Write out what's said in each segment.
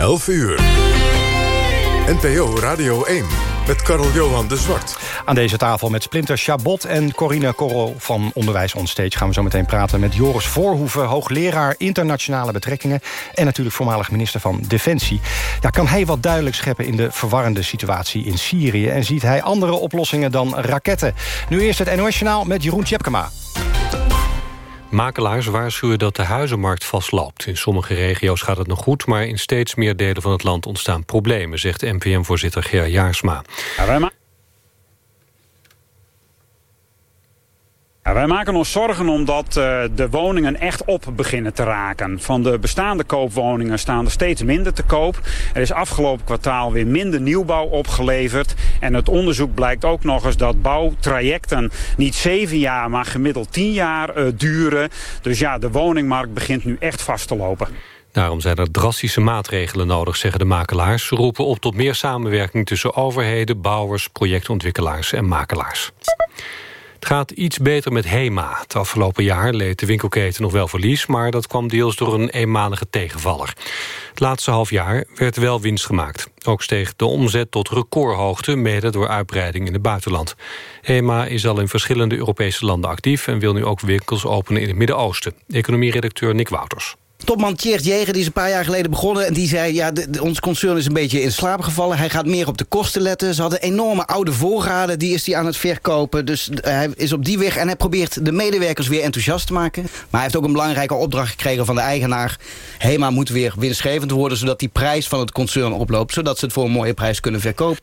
11 uur. NPO Radio 1 met Karel Johan de Zwart. Aan deze tafel met Splinter Chabot en Corine Korrel van Onderwijs Onstage... gaan we zo meteen praten met Joris Voorhoeven... hoogleraar internationale betrekkingen... en natuurlijk voormalig minister van Defensie. Ja, kan hij wat duidelijk scheppen in de verwarrende situatie in Syrië... en ziet hij andere oplossingen dan raketten? Nu eerst het NOS met Jeroen Tjepkema. Makelaars waarschuwen dat de huizenmarkt vastloopt. In sommige regio's gaat het nog goed... maar in steeds meer delen van het land ontstaan problemen... zegt NPM-voorzitter Ger Jaarsma. Ja, wij maken ons zorgen omdat uh, de woningen echt op beginnen te raken. Van de bestaande koopwoningen staan er steeds minder te koop. Er is afgelopen kwartaal weer minder nieuwbouw opgeleverd. En het onderzoek blijkt ook nog eens dat bouwtrajecten niet zeven jaar, maar gemiddeld tien jaar uh, duren. Dus ja, de woningmarkt begint nu echt vast te lopen. Daarom zijn er drastische maatregelen nodig, zeggen de makelaars. Ze roepen op tot meer samenwerking tussen overheden, bouwers, projectontwikkelaars en makelaars. Het gaat iets beter met HEMA. Het afgelopen jaar leed de winkelketen nog wel verlies... maar dat kwam deels door een eenmalige tegenvaller. Het laatste half jaar werd wel winst gemaakt. Ook steeg de omzet tot recordhoogte... mede door uitbreiding in het buitenland. HEMA is al in verschillende Europese landen actief... en wil nu ook winkels openen in het Midden-Oosten. Economieredacteur Nick Wouters. Topman Tjeerd Jeger die is een paar jaar geleden begonnen... en die zei, ja, de, ons concern is een beetje in slaap gevallen. Hij gaat meer op de kosten letten. Ze hadden enorme oude voorraden, die is hij aan het verkopen. Dus hij is op die weg en hij probeert de medewerkers weer enthousiast te maken. Maar hij heeft ook een belangrijke opdracht gekregen van de eigenaar. HEMA moet weer winstgevend worden... zodat die prijs van het concern oploopt... zodat ze het voor een mooie prijs kunnen verkopen.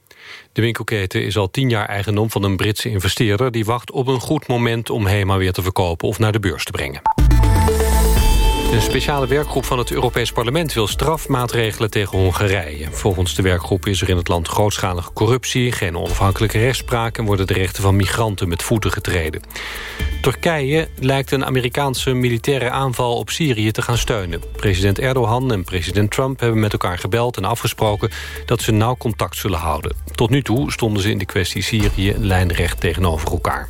De winkelketen is al tien jaar eigendom van een Britse investeerder... die wacht op een goed moment om HEMA weer te verkopen of naar de beurs te brengen. Een speciale werkgroep van het Europees Parlement wil strafmaatregelen tegen Hongarije. Volgens de werkgroep is er in het land grootschalige corruptie, geen onafhankelijke rechtspraak en worden de rechten van migranten met voeten getreden. Turkije lijkt een Amerikaanse militaire aanval op Syrië te gaan steunen. President Erdogan en president Trump hebben met elkaar gebeld en afgesproken dat ze nauw contact zullen houden. Tot nu toe stonden ze in de kwestie Syrië lijnrecht tegenover elkaar.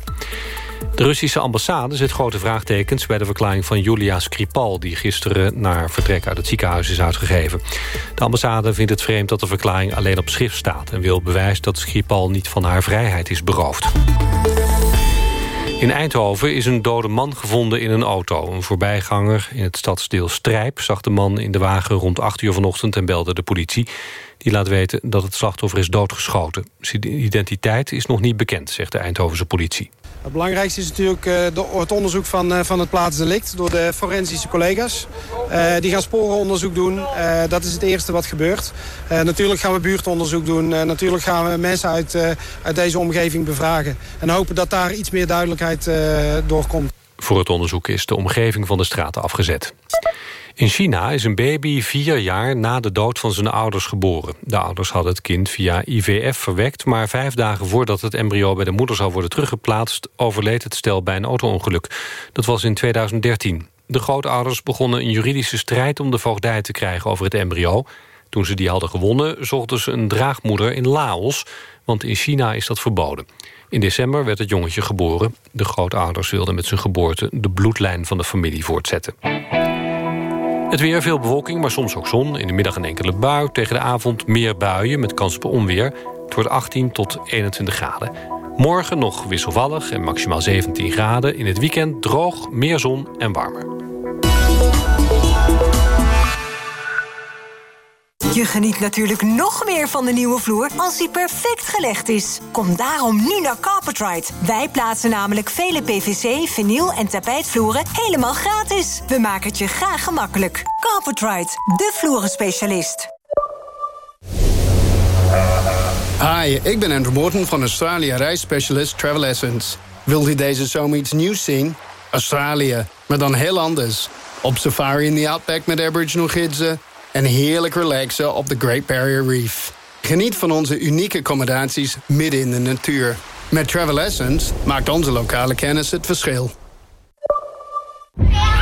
De Russische ambassade zet grote vraagtekens bij de verklaring van Julia Skripal... die gisteren naar vertrek uit het ziekenhuis is uitgegeven. De ambassade vindt het vreemd dat de verklaring alleen op schrift staat... en wil bewijs dat Skripal niet van haar vrijheid is beroofd. In Eindhoven is een dode man gevonden in een auto. Een voorbijganger in het stadsdeel Strijp zag de man in de wagen rond 8 uur vanochtend en belde de politie. Die laat weten dat het slachtoffer is doodgeschoten. Zijn identiteit is nog niet bekend, zegt de Eindhovense politie. Het belangrijkste is natuurlijk uh, het onderzoek van, uh, van het plaatsdelict door de forensische collega's. Uh, die gaan sporenonderzoek doen. dat is het eerste wat gebeurt. natuurlijk gaan we buurtonderzoek doen. natuurlijk gaan we mensen uit, uit deze omgeving bevragen. En hopen dat daar iets meer duidelijkheid doorkomt. Voor het onderzoek is de omgeving van de straten afgezet. In China is een baby vier jaar na de dood van zijn ouders geboren. De ouders hadden het kind via IVF verwekt... maar vijf dagen voordat het embryo bij de moeder zou worden teruggeplaatst... overleed het stel bij een autoongeluk. Dat was in 2013. De grootouders begonnen een juridische strijd om de voogdij te krijgen over het embryo. Toen ze die hadden gewonnen, zochten ze een draagmoeder in Laos... want in China is dat verboden. In december werd het jongetje geboren. De grootouders wilden met zijn geboorte de bloedlijn van de familie voortzetten. Het weer, veel bewolking, maar soms ook zon. In de middag een enkele bui. Tegen de avond meer buien met kans op onweer. Het wordt 18 tot 21 graden. Morgen nog wisselvallig en maximaal 17 graden. In het weekend droog, meer zon en warmer. Je geniet natuurlijk nog meer van de nieuwe vloer als die perfect gelegd is. Kom daarom nu naar Carpetride. Wij plaatsen namelijk vele PVC, vinyl en tapijtvloeren helemaal gratis. We maken het je graag gemakkelijk. Carpetride, de vloerenspecialist. Hi, ik ben Andrew Morton van Australië reisspecialist Travel Essence. Wilt u deze zomer iets nieuws zien? Australië, maar dan heel anders. Op safari in the Outback met Aboriginal gidsen en heerlijk relaxen op de Great Barrier Reef. Geniet van onze unieke accommodaties midden in de natuur. Met Travel Essence maakt onze lokale kennis het verschil.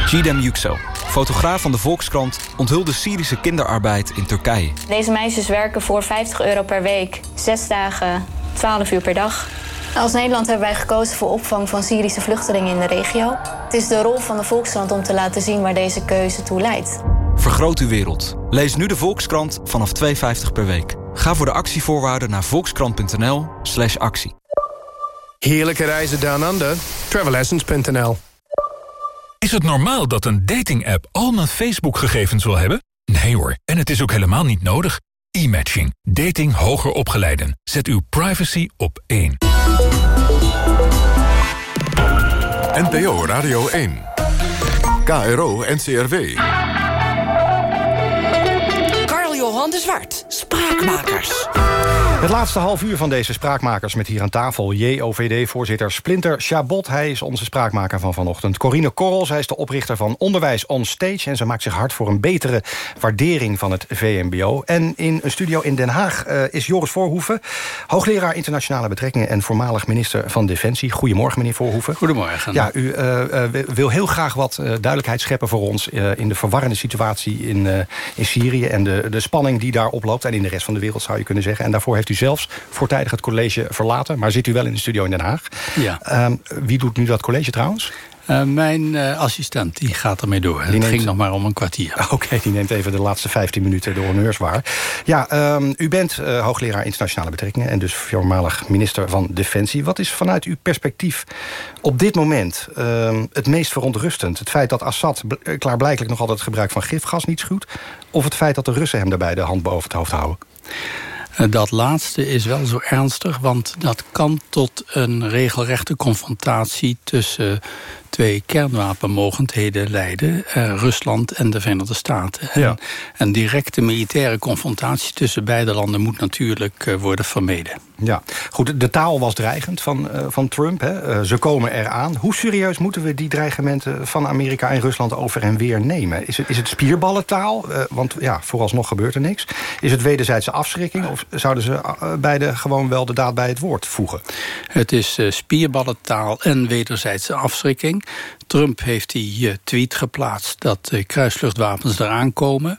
Gidem Yüksel, fotograaf van de Volkskrant... onthulde Syrische kinderarbeid in Turkije. Deze meisjes werken voor 50 euro per week. Zes dagen, 12 uur per dag. Als Nederland hebben wij gekozen voor opvang van Syrische vluchtelingen in de regio. Het is de rol van de Volkskrant om te laten zien waar deze keuze toe leidt. Vergroot uw wereld. Lees nu de Volkskrant vanaf 2,50 per week. Ga voor de actievoorwaarden naar volkskrant.nl slash actie. Heerlijke reizen down under. Travelessence.nl Is het normaal dat een dating-app al mijn Facebook-gegevens wil hebben? Nee hoor, en het is ook helemaal niet nodig. E-matching. Dating hoger opgeleiden. Zet uw privacy op één. NPO Radio 1. KRO NCRW. Karl-Johan de Zwart. Spraakmakers. Het laatste half uur van deze spraakmakers met hier aan tafel... JOVD-voorzitter Splinter Chabot. Hij is onze spraakmaker van vanochtend. Corine Korrel, zij is de oprichter van Onderwijs on Stage... en ze maakt zich hard voor een betere waardering van het VMBO. En in een studio in Den Haag uh, is Joris Voorhoeven... hoogleraar internationale betrekkingen... en voormalig minister van Defensie. Goedemorgen, meneer Voorhoeven. Goedemorgen. Ja, u uh, uh, wil heel graag wat duidelijkheid scheppen voor ons... in de verwarrende situatie in, in Syrië... en de, de spanning die daar oploopt... en in de rest van de wereld, zou je kunnen zeggen. En daarvoor heeft u zelfs voortijdig het college verlaten. Maar zit u wel in de studio in Den Haag. Ja. Um, wie doet nu dat college trouwens? Uh, mijn uh, assistent die gaat ermee door. Die het neemt... ging nog maar om een kwartier. Oké, okay, die neemt even de laatste 15 minuten de honneurs waar. Ja, um, u bent uh, hoogleraar internationale betrekkingen... en dus voormalig minister van Defensie. Wat is vanuit uw perspectief op dit moment um, het meest verontrustend? Het feit dat Assad klaarblijkelijk nog altijd het gebruik van gifgas niet schuwt... of het feit dat de Russen hem daarbij de hand boven het hoofd houden? Dat laatste is wel zo ernstig, want dat kan tot een regelrechte confrontatie tussen twee kernwapenmogendheden leiden. Uh, Rusland en de Verenigde Staten. En ja. een directe militaire confrontatie tussen beide landen moet natuurlijk uh, worden vermeden. Ja, goed, de taal was dreigend van, uh, van Trump. Hè. ze komen eraan. Hoe serieus moeten we die dreigementen van Amerika en Rusland over en weer nemen? Is het, is het spierballentaal? want ja, vooralsnog gebeurt er niks. Is het wederzijdse afschrikking? Of zouden ze beide gewoon wel de daad bij het woord voegen? Het is spierballentaal en wederzijdse afschrikking. Trump heeft die tweet geplaatst dat de kruisvluchtwapens eraan komen.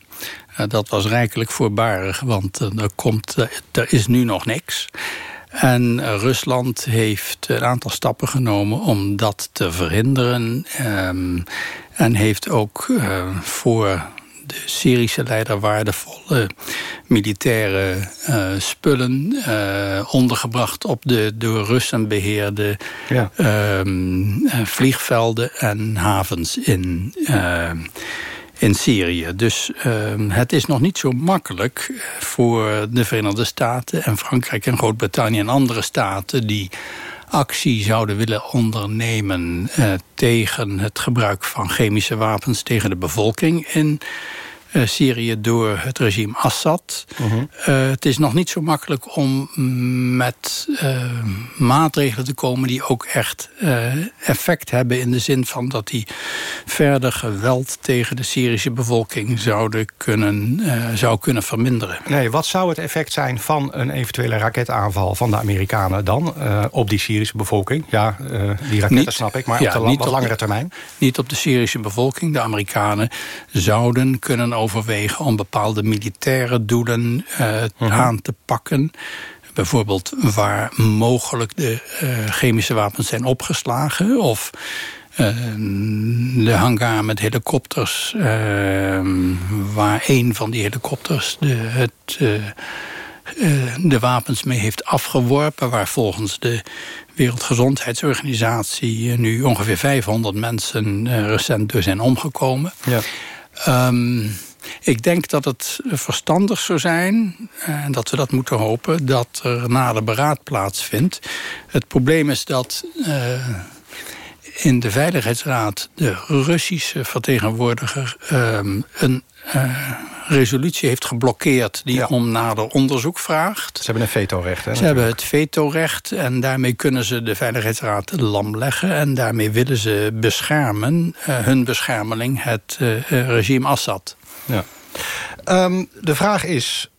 Uh, dat was rijkelijk voorbarig, want er, komt, er is nu nog niks. En Rusland heeft een aantal stappen genomen om dat te verhinderen. Um, en heeft ook voor de Syrische leider waardevolle militaire uh, spullen uh, ondergebracht op de door Russen beheerde ja. um, vliegvelden en havens in, uh, in Syrië. Dus uh, het is nog niet zo makkelijk voor de Verenigde Staten en Frankrijk en Groot-Brittannië en andere staten die actie zouden willen ondernemen tegen het gebruik van chemische wapens tegen de bevolking in Syrië door het regime Assad. Mhm. Uh -huh. het is nog niet zo makkelijk om met uh, maatregelen te komen die ook echt effect hebben in de zin van dat die verder geweld tegen de Syrische bevolking zouden kunnen, zou kunnen verminderen. Nee, wat zou het effect zijn van een eventuele raketaanval van de Amerikanen dan op die Syrische bevolking? Ja, die raketten niet, snap ik, maar ja, op de langere termijn? Niet op de Syrische bevolking. De Amerikanen zouden kunnen overwegen om bepaalde militaire doelen uh, uh -huh. aan te pakken. Bijvoorbeeld waar mogelijk de uh, chemische wapens zijn opgeslagen... of uh, de hangar met helikopters... waar een van die helikopters de, het, de wapens mee heeft afgeworpen... waar volgens de Wereldgezondheidsorganisatie nu ongeveer 500 mensen recent door zijn omgekomen... Ja. Um, ik denk dat het verstandig zou zijn, en dat we dat moeten hopen... dat er nader beraad plaatsvindt. Het probleem is dat uh, in de Veiligheidsraad... de Russische vertegenwoordiger um, een uh, resolutie heeft geblokkeerd... die ja. om nader onderzoek vraagt. Ze hebben een vetorecht, hè? Ze hebben het vetorecht en daarmee kunnen ze de Veiligheidsraad lam leggen... en daarmee willen ze beschermen, uh, hun beschermeling, het regime Assad. Ja. Um, de vraag is,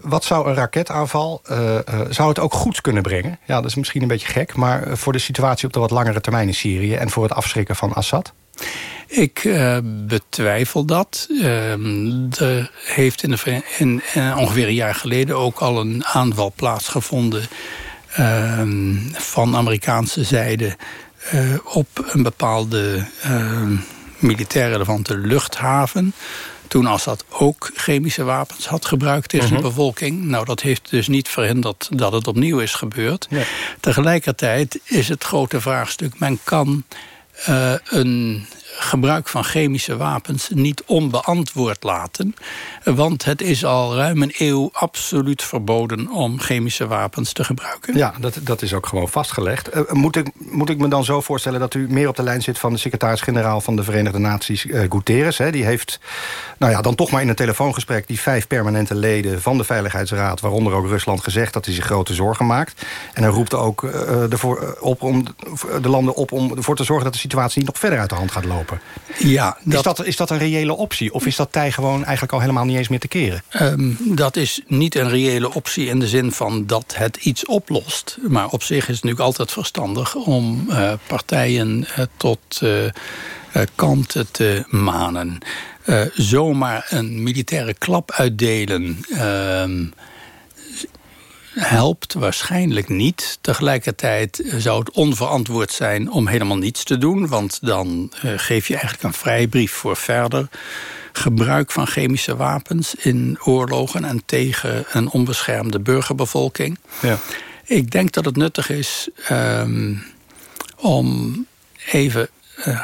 wat zou een raketaanval, uh, uh, zou het ook goed kunnen brengen? Ja, dat is misschien een beetje gek, maar voor de situatie op de wat langere termijn in Syrië... en voor het afschrikken van Assad? Ik uh, betwijfel dat. Uh, er heeft in, de, in, in, ongeveer een jaar geleden ook al een aanval plaatsgevonden... Uh, van Amerikaanse zijde op een bepaalde militair relevante luchthaven toen Assad ook chemische wapens had gebruikt tegen Mhm. de bevolking. Nou, dat heeft dus niet verhinderd dat het opnieuw is gebeurd. Tegelijkertijd is het grote vraagstuk... men kan eh, een gebruik van chemische wapens niet onbeantwoord laten. Want het is al ruim een eeuw absoluut verboden... om chemische wapens te gebruiken. Ja, dat, dat is ook gewoon vastgelegd. Eh, moet, ik, moet ik me dan zo voorstellen dat u meer op de lijn zit... van de secretaris-generaal van de Verenigde Naties, eh, Guterres? Hè? Die heeft nou ja, dan toch maar in een telefoongesprek... die vijf permanente leden van de Veiligheidsraad... waaronder ook Rusland gezegd dat hij zich grote zorgen maakt. En hij roept ook eh, ervoor, op om, de landen op om ervoor te zorgen... dat de situatie niet nog verder uit de hand gaat lopen. Ja, Is, dat, is dat een reële optie? Of is dat tij gewoon eigenlijk al helemaal niet eens meer te keren? Ehm, dat is niet een reële optie in de zin van dat het iets oplost. Maar op zich is het natuurlijk altijd verstandig om eh, partijen eh, tot eh, kanten te manen. Zomaar een militaire klap uitdelen ehm, helpt waarschijnlijk niet. Tegelijkertijd zou het onverantwoord zijn om helemaal niets te doen... want dan eh, geef je eigenlijk een vrijbrief voor verder gebruik van chemische wapens... in oorlogen en tegen een onbeschermde burgerbevolking. Ja. Ik denk dat het nuttig is ehm, om even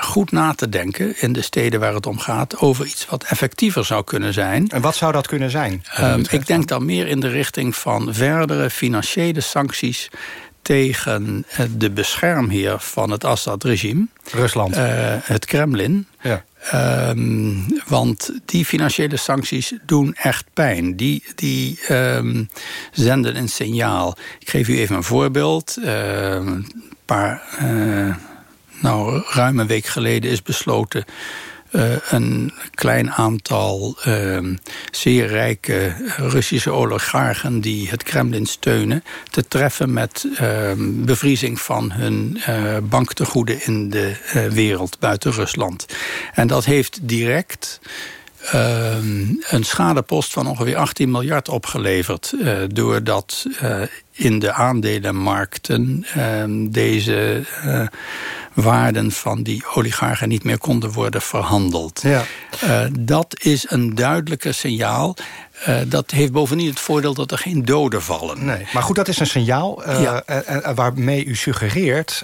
goed na te denken... in de steden waar het om gaat... over iets wat effectiever zou kunnen zijn. En wat zou dat kunnen zijn? Ehm, ik denk dan meer in de richting van verdere financiële sancties tegen eh, de beschermheer van het Assad-regime. Rusland. Eh, het Kremlin. Ja. Ehm, want die financiële sancties doen echt pijn. Die, die ehm, zenden een signaal. Ik geef u even een voorbeeld. Een paar, eh, nou, ruim een week geleden is besloten uh, een klein aantal uh, zeer rijke Russische oligarchen die het Kremlin steunen, te treffen met uh, bevriezing van hun banktegoeden in de wereld buiten Rusland. En dat heeft direct een schadepost van ongeveer 18 miljard opgeleverd. doordat in de aandelenmarkten deze waarden van die oligarchen niet meer konden worden verhandeld. Ja. Uh, dat is een duidelijker signaal. Uh, dat heeft bovendien het voordeel dat er geen doden vallen. Nee, maar goed, dat is een signaal uh, ja. waarmee u suggereert...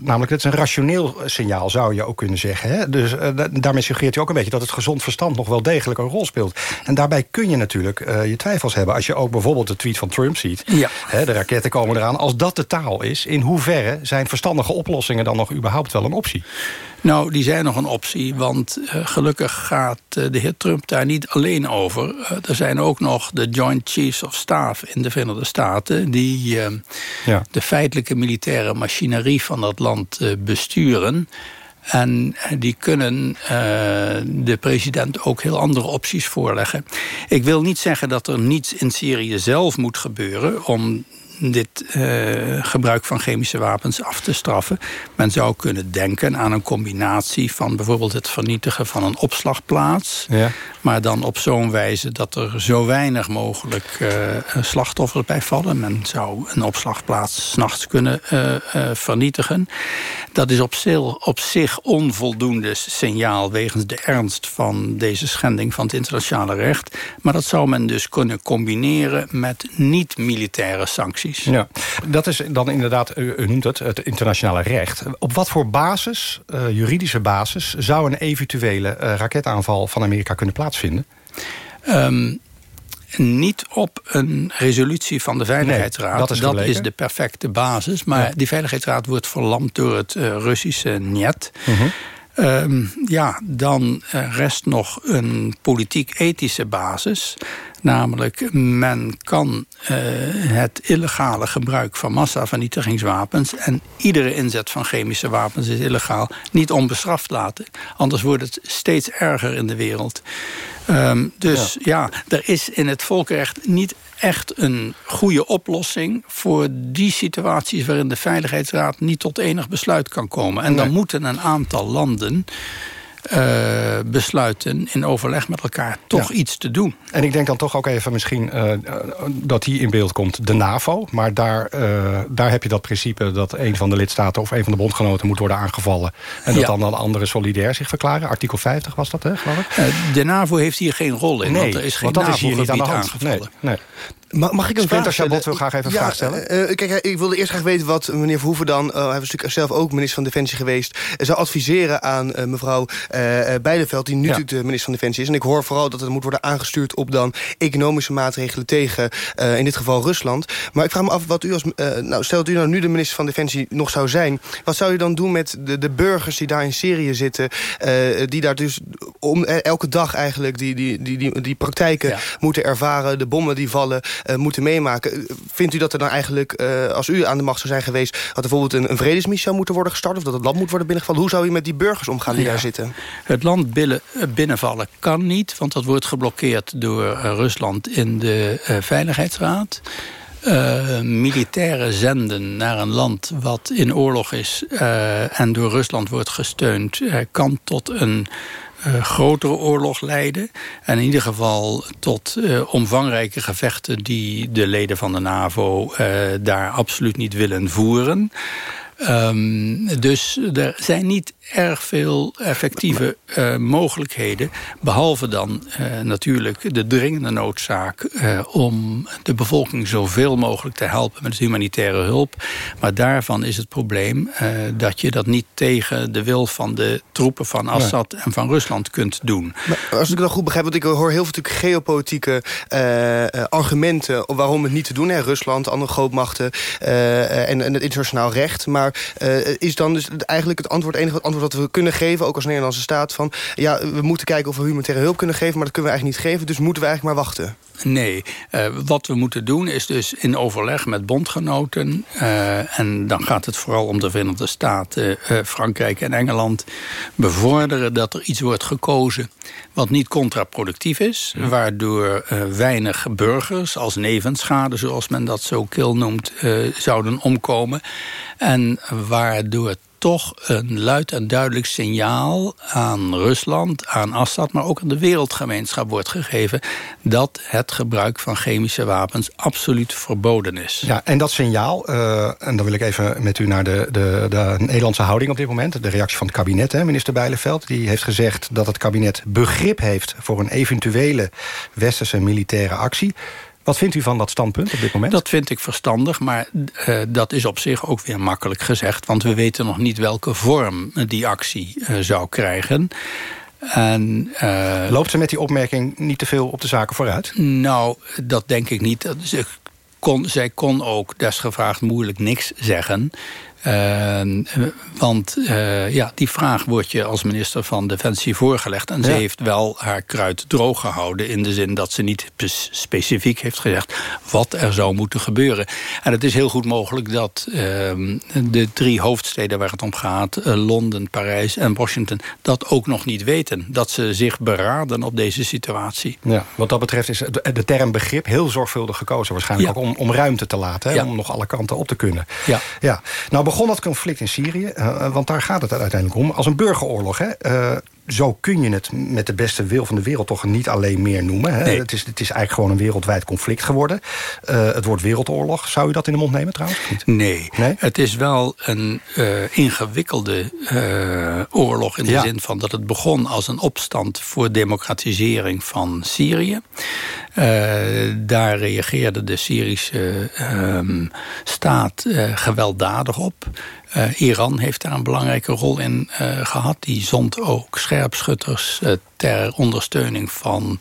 namelijk het is een rationeel signaal, zou je ook kunnen zeggen. Hè? Dus daarmee suggereert u ook een beetje dat het gezond verstand... nog wel degelijk een rol speelt. En daarbij kun je natuurlijk je twijfels hebben. Als je ook bijvoorbeeld de tweet van Trump ziet... Ja. Hè, de raketten komen eraan. Als dat de taal is, in hoeverre zijn verstandige oplossingen... dan nog überhaupt wel een optie? Nou, die zijn nog een optie, want uh, gelukkig gaat uh, de heer Trump daar niet alleen over. Uh, er zijn ook nog de Joint Chiefs of Staff in de Verenigde Staten... die ja. de feitelijke militaire machinerie van dat land besturen... En die kunnen uh, de president ook heel andere opties voorleggen. Ik wil niet zeggen dat er niets in Syrië zelf moet gebeuren... om dit uh, gebruik van chemische wapens af te straffen. Men zou kunnen denken aan een combinatie van bijvoorbeeld het vernietigen van een opslagplaats. Ja. Maar dan op zo'n wijze dat er zo weinig mogelijk uh, slachtoffers bij vallen. Men zou een opslagplaats s'nachts kunnen uh, vernietigen. Dat is op, op zich onvoldoende signaal wegens de ernst van deze schending van het internationale recht. Maar dat zou men dus kunnen combineren met niet-militaire sancties. Ja, dat is dan inderdaad, u, u noemt het, het internationale recht. Op wat voor basis, uh, juridische basis, zou een eventuele uh, raketaanval van Amerika kunnen plaatsvinden? Um, niet op een resolutie van de Veiligheidsraad. Nee, dat is, dat is de perfecte basis. Maar ja. die Veiligheidsraad wordt verlamd door het uh, Russische NET. Uh -huh. Um, ja, dan rest nog een politiek-ethische basis. Namelijk, men kan uh, het illegale gebruik van massavernietigingswapens... en iedere inzet van chemische wapens is illegaal, niet onbestraft laten. Anders wordt het steeds erger in de wereld. Um, dus ja. ja, er is in het volkenrecht niet echt een goede oplossing... voor die situaties waarin de Veiligheidsraad niet tot enig besluit kan komen. En dan moeten een aantal landen... uh, besluiten in overleg met elkaar toch iets te doen. En ik denk dan toch ook even misschien uh, dat hier in beeld komt de NAVO. Maar daar, uh, daar heb je dat principe dat een van de lidstaten of een van de bondgenoten moet worden aangevallen. En dat ja. dan de andere solidair zich verklaren. Artikel 50 was dat, hè, geloof ik? de NAVO heeft hier geen rol in. Nee, want er is geen want dat is hier niet aan de hand. aangevallen. Nee, nee. Mag, mag ik een Splinter vraag Chabot wil graag even een ja, vraag stellen. Uh, kijk, ik wilde eerst graag weten wat meneer Verhoeven dan... Uh, hij was natuurlijk zelf ook minister van Defensie geweest... zou adviseren aan uh, mevrouw Beideveld... die nu ja. natuurlijk de minister van Defensie is. En ik hoor vooral dat het moet worden aangestuurd... op dan economische maatregelen tegen, in dit geval Rusland. Maar ik vraag me af wat u als... nou, stel dat u nou nu de minister van Defensie nog zou zijn... wat zou u dan doen met de, de burgers die daar in Syrië zitten... die daar dus om, elke dag eigenlijk die, die, die, die, die praktijken ja. moeten ervaren... de bommen die vallen, moeten meemaken Vindt u dat er dan eigenlijk, uh, als u aan de macht zou zijn geweest... dat er bijvoorbeeld een, een vredesmissie zou moeten worden gestart... of dat het land moet worden binnengevallen? Hoe zou u met die burgers omgaan die ja. daar zitten? Het land binnen, binnenvallen kan niet... want dat wordt geblokkeerd door Rusland in de Veiligheidsraad... Uh, militairen zenden naar een land wat in oorlog is... Uh, en door Rusland wordt gesteund... Uh, kan tot een grotere oorlog leiden. En in ieder geval tot uh, omvangrijke gevechten... die de leden van de NAVO uh, daar absoluut niet willen voeren. Um, dus er zijn niet erg veel effectieve uh, mogelijkheden. Behalve dan uh, natuurlijk de dringende noodzaak... Uh, om de bevolking zoveel mogelijk te helpen met humanitaire hulp. Maar daarvan is het probleem dat je dat niet tegen de wil van de troepen van Assad en van Rusland kunt doen. Maar als ik dat goed begrijp, want ik hoor heel veel natuurlijk geopolitieke argumenten... waarom het niet te doen. Hè? Rusland, andere grootmachten en, en het internationaal recht. Maar is dan dus eigenlijk het antwoord enige antwoord wat we kunnen geven, ook als Nederlandse staat... van ja, we moeten kijken of we humanitaire hulp kunnen geven... maar dat kunnen we eigenlijk niet geven, dus moeten we eigenlijk maar wachten. Nee, uh, wat we moeten doen is dus in overleg met bondgenoten... Uh, en dan gaat het vooral om de Verenigde Staten, uh, Frankrijk en Engeland... bevorderen dat er iets wordt gekozen wat niet contraproductief is... Ja. waardoor weinig burgers als nevenschade, zoals men dat zo kil noemt... zouden omkomen en waardoor toch een luid en duidelijk signaal aan Rusland, aan Assad... maar ook aan de wereldgemeenschap wordt gegeven... dat het gebruik van chemische wapens absoluut verboden is. Ja, en dat signaal, uh, en dan wil ik even met u naar de, de, de Nederlandse houding op dit moment... de reactie van het kabinet, hè, minister Bijleveld... die heeft gezegd dat het kabinet begrip heeft... voor een eventuele westerse militaire actie... Wat vindt u van dat standpunt op dit moment? Dat vind ik verstandig, maar uh, dat is op zich ook weer makkelijk gezegd. Want we weten nog niet welke vorm die actie uh, zou krijgen. En, uh, Loopt ze met die opmerking niet te veel op de zaken vooruit? Nou, dat denk ik niet. Ze kon, zij kon ook desgevraagd moeilijk niks zeggen. Uh, want uh, ja, die vraag wordt je als minister van Defensie voorgelegd. En ja. ze heeft wel haar kruid droog gehouden... in de zin dat ze niet specifiek heeft gezegd wat er zou moeten gebeuren. En het is heel goed mogelijk dat uh, de drie hoofdsteden waar het om gaat... eh, Londen, Parijs en Washington, dat ook nog niet weten. Dat ze zich beraden op deze situatie. Ja, wat dat betreft is de term begrip heel zorgvuldig gekozen. Waarschijnlijk ja. ook om, om ruimte te laten, hè, om nog alle kanten op te kunnen. Ja. Ja. Nou begon dat conflict in Syrië, uh, want daar gaat het uiteindelijk om... als een burgeroorlog. Hè? Zo kun je het met de beste wil van de wereld toch niet alleen meer noemen. Hè? Nee. Het, is, het is eigenlijk gewoon een wereldwijd conflict geworden. Uh, het woord wereldoorlog, zou u dat in de mond nemen trouwens? Niet? Nee. nee, het is wel een uh, ingewikkelde uh, oorlog... in de ja. zin van dat het begon als een opstand voor democratisering van Syrië. daar reageerde de Syrische ehm, staat gewelddadig op. Uh, Iran heeft daar een belangrijke rol in uh, gehad. Die zond ook scherpschutters uh, ter ondersteuning van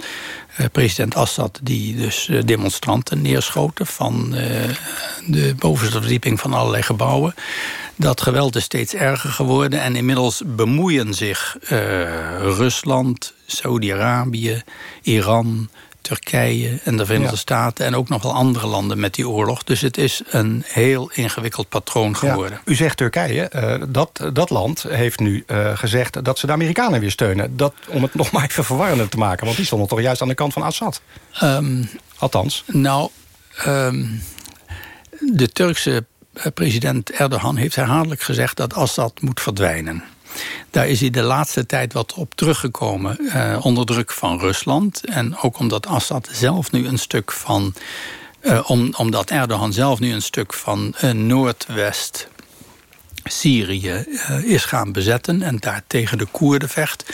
president Assad... die dus demonstranten neerschoten van de bovenste verdieping van allerlei gebouwen. Dat geweld is steeds erger geworden en inmiddels bemoeien zich Rusland, Saudi-Arabië, Iran... Turkije en de Verenigde ja. Staten... en ook nog wel andere landen met die oorlog. Dus het is een heel ingewikkeld patroon geworden. Ja, u zegt Turkije, uh, dat, dat land heeft nu uh, gezegd... dat ze de Amerikanen weer steunen. Dat, om het nog maar even verwarrender te maken. Want die stonden toch juist aan de kant van Assad? Um, Althans. Nou, um, de Turkse president Erdogan heeft herhaaldelijk gezegd... dat Assad moet verdwijnen. Daar is hij de laatste tijd wat op teruggekomen uh, onder druk van Rusland. En ook omdat Assad zelf nu een stuk van... Om, omdat Erdogan zelf nu een stuk van uh, Noordwest Syrië uh, is gaan bezetten en daar tegen de Koerden vecht...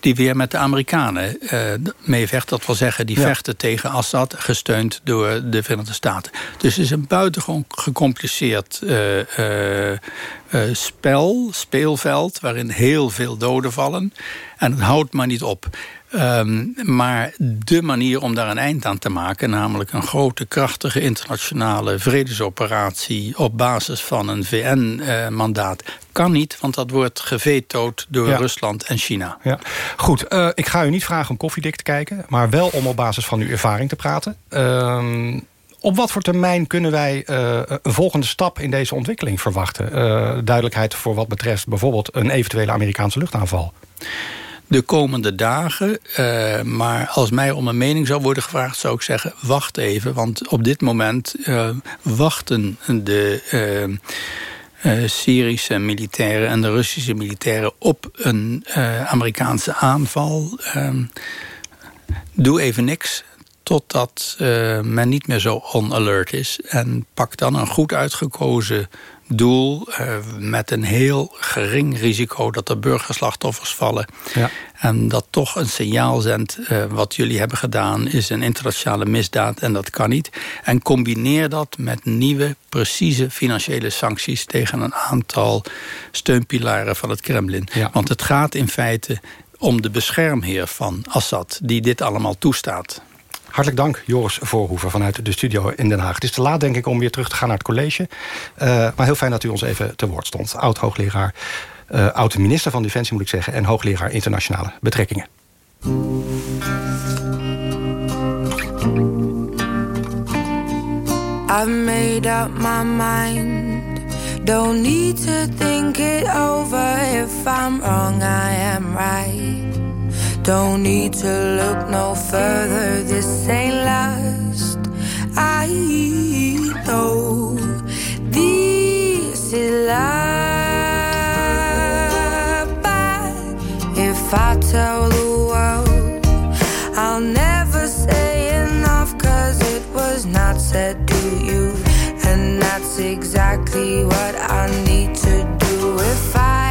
die weer met de Amerikanen uh, mee vecht. Dat wil zeggen, die vechten tegen Assad, gesteund door de Verenigde Staten. Dus het is een buitengewoon gecompliceerd uh, spel, speelveld... waarin heel veel doden vallen. En het houdt maar niet op. Um, maar de manier om daar een eind aan te maken... namelijk een grote, krachtige internationale vredesoperatie... op basis van een VN-mandaat... kan niet, want dat wordt gevetood door Rusland en China. Ja. Goed, uh, ik ga u niet vragen om koffiedik te kijken... maar wel om op basis van uw ervaring te praten. Uh, op wat voor termijn kunnen wij uh, een volgende stap in deze ontwikkeling verwachten? Uh, duidelijkheid voor wat betreft bijvoorbeeld een eventuele Amerikaanse luchtaanval de komende dagen. Uh, maar als mij om een mening zou worden gevraagd, zou ik zeggen: wacht even. Want op dit moment uh, wachten de. Uh, Syrische militairen en de Russische militairen op een Amerikaanse aanval. Ehm, doe even niks totdat men niet meer zo on alert is. En pak dan een goed uitgekozen doel uh, met een heel gering risico dat er burgerslachtoffers vallen. Ja. En dat toch een signaal zendt, uh, wat jullie hebben gedaan is een internationale misdaad en dat kan niet. En combineer dat met nieuwe, precieze financiële sancties tegen een aantal steunpilaren van het Kremlin. Ja. Want het gaat in feite om de beschermheer van Assad, die dit allemaal toestaat. Hartelijk dank, Joris Voorhoeven vanuit de studio in Den Haag. Het is te laat, denk ik, om weer terug te gaan naar het college. Uh, maar heel fijn dat u ons even te woord stond. Oud-hoogleraar, uh, oud-minister van Defensie moet ik zeggen... en hoogleraar internationale betrekkingen. I've made up my mind Don't need to think it over If I am right Don't need to look no further, this ain't last. I know this is life. But if I tell the world, I'll never say enough, cause it was not said to you. And that's exactly what I need to do if I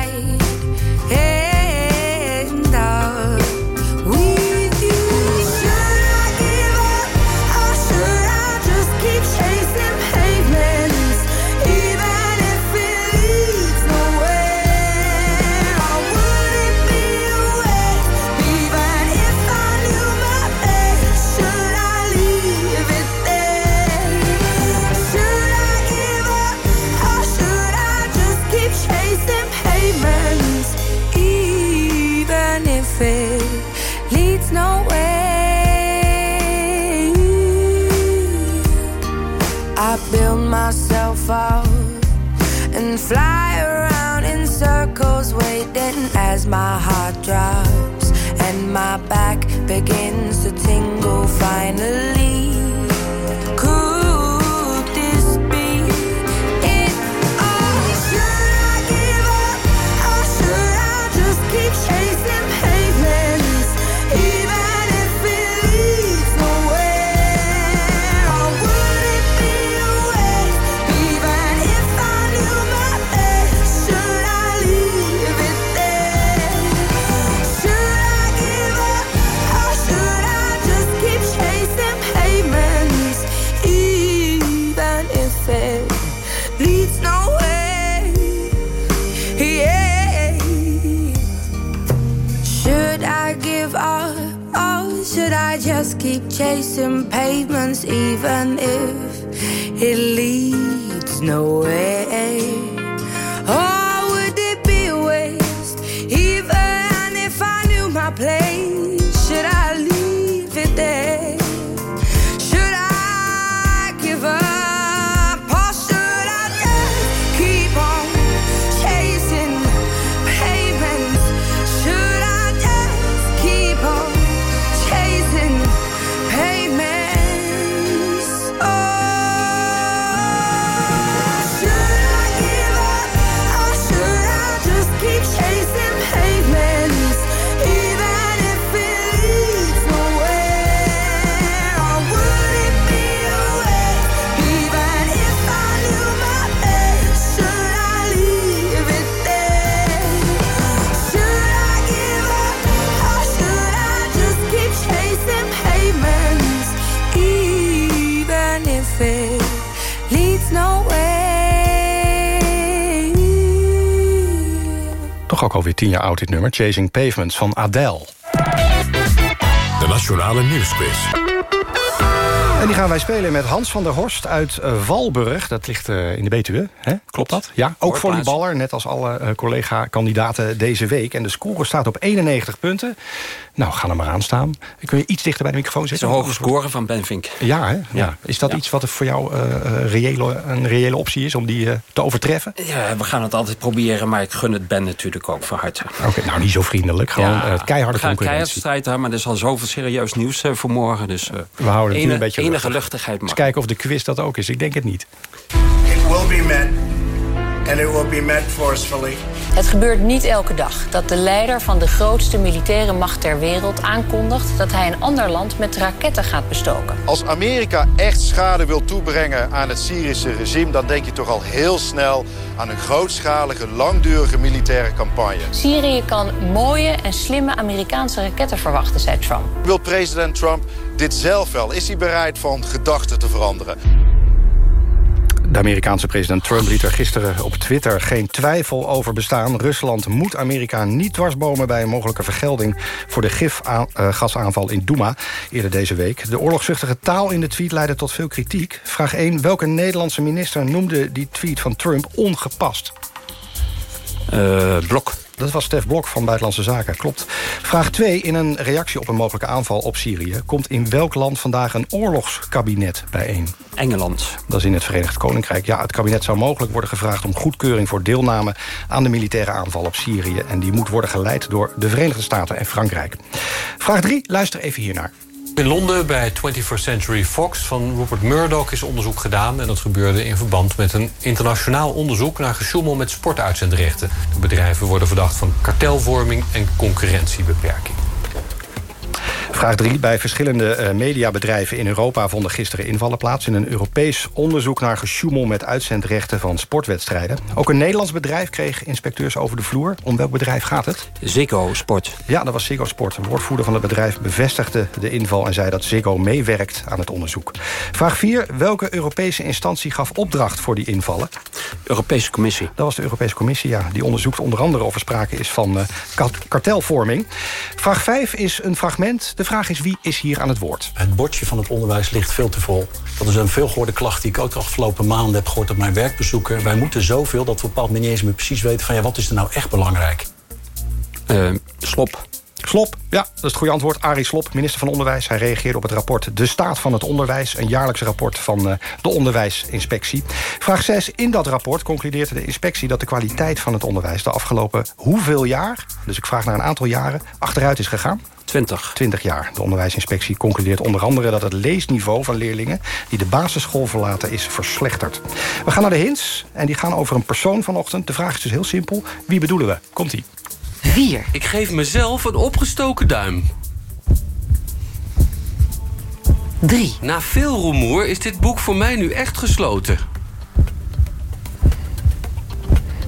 tien jaar oud dit nummer. Chasing Pavements van Adele. De Nationale Nieuwsquiz. En die gaan wij spelen met Hans van der Horst uit uh, Valburg. Dat ligt uh, in de Betuwe, hè? klopt dat? Ja, ook volleyballer, net als alle uh, collega-kandidaten deze week. En de score staat op 91 punten. Nou, ga er maar aan staan. Kun je iets dichter bij de microfoon zitten? Het is een hoge score van Ben Vink. Ja, hè? ja. Is dat ja. iets wat voor jou reële, een reële optie is om die te overtreffen? Ja, we gaan het altijd proberen, maar ik gun het Ben natuurlijk ook van harte. Oké, okay, nou niet zo vriendelijk. Gewoon ja, keiharde concurrentie. Keihard strijd maar er is al zoveel serieus nieuws voor morgen. Dus we houden het een beetje enige luchtigheid Eens kijken of de quiz dat ook is. Ik denk het niet. It will be met. And it will be met forcefully. Het gebeurt niet elke dag dat de leider van de grootste militaire macht ter wereld aankondigt dat hij een ander land met raketten gaat bestoken. Als Amerika echt schade wil toebrengen aan het Syrische regime, dan denk je toch al heel snel aan een grootschalige, langdurige militaire campagne. Syrië kan mooie en slimme Amerikaanse raketten verwachten, zei Trump. Wil president Trump dit zelf wel? Is hij bereid van gedachten te veranderen? De Amerikaanse president Trump liet er gisteren op Twitter geen twijfel over bestaan. Rusland moet Amerika niet dwarsbomen bij een mogelijke vergelding... voor de gifgasaanval in Douma eerder deze week. De oorlogzuchtige taal in de tweet leidde tot veel kritiek. Vraag 1. Welke Nederlandse minister noemde die tweet van Trump ongepast? Uh, Blok. Dat was Stef Blok van Buitenlandse Zaken, klopt. Vraag 2. In een reactie op een mogelijke aanval op Syrië... komt in welk land vandaag een oorlogskabinet bijeen? Engeland. Dat is in het Verenigd Koninkrijk. Ja, het kabinet zou mogelijk worden gevraagd om goedkeuring... voor deelname aan de militaire aanval op Syrië. En die moet worden geleid door de Verenigde Staten en Frankrijk. Vraag 3. Luister even hiernaar. In Londen bij 21st Century Fox van Rupert Murdoch is onderzoek gedaan. En dat gebeurde in verband met een internationaal onderzoek... naar gesjoemel met sportuitzendrechten. De bedrijven worden verdacht van kartelvorming en concurrentiebeperking. Vraag 3. Bij verschillende uh, mediabedrijven in Europa vonden gisteren invallen plaats... in een Europees onderzoek naar gesjoemel met uitzendrechten van sportwedstrijden. Ook een Nederlands bedrijf kreeg inspecteurs over de vloer. Om welk bedrijf gaat het? Ziggo Sport. Ja, dat was Ziggo Sport. Een woordvoerder van het bedrijf bevestigde de inval... en zei dat Ziggo meewerkt aan het onderzoek. Vraag 4. Welke Europese instantie gaf opdracht voor die invallen? Europese Commissie. Dat was de Europese Commissie, ja. Die onderzoekt onder andere of er sprake is van uh, kartelvorming. Vraag 5 is een fragment... De vraag is wie is hier aan het woord? Het bordje van het onderwijs ligt veel te vol. Dat is een veelgehoorde klacht die ik ook de afgelopen maanden heb gehoord op mijn werkbezoeken. Wij moeten zoveel dat we op een bepaald moment niet eens meer precies weten van ja, wat is er nou echt belangrijk? Uh, slop. Slop, ja, dat is het goede antwoord. Arie Slop, minister van Onderwijs. Hij reageerde op het rapport De Staat van het Onderwijs. Een jaarlijks rapport van uh, de Onderwijsinspectie. Vraag 6. In dat rapport concludeert de inspectie dat de kwaliteit van het onderwijs... de afgelopen hoeveel jaar, dus ik vraag naar een aantal jaren... achteruit is gegaan? 20. 20 jaar. De onderwijsinspectie concludeert onder andere dat het leesniveau van leerlingen... die de basisschool verlaten is verslechterd. We gaan naar de hints en die gaan over een persoon vanochtend. De vraag is dus heel simpel. Wie bedoelen we? Komt-ie. 4. Ik geef mezelf een opgestoken duim. 3. Na veel rumoer is dit boek voor mij nu echt gesloten.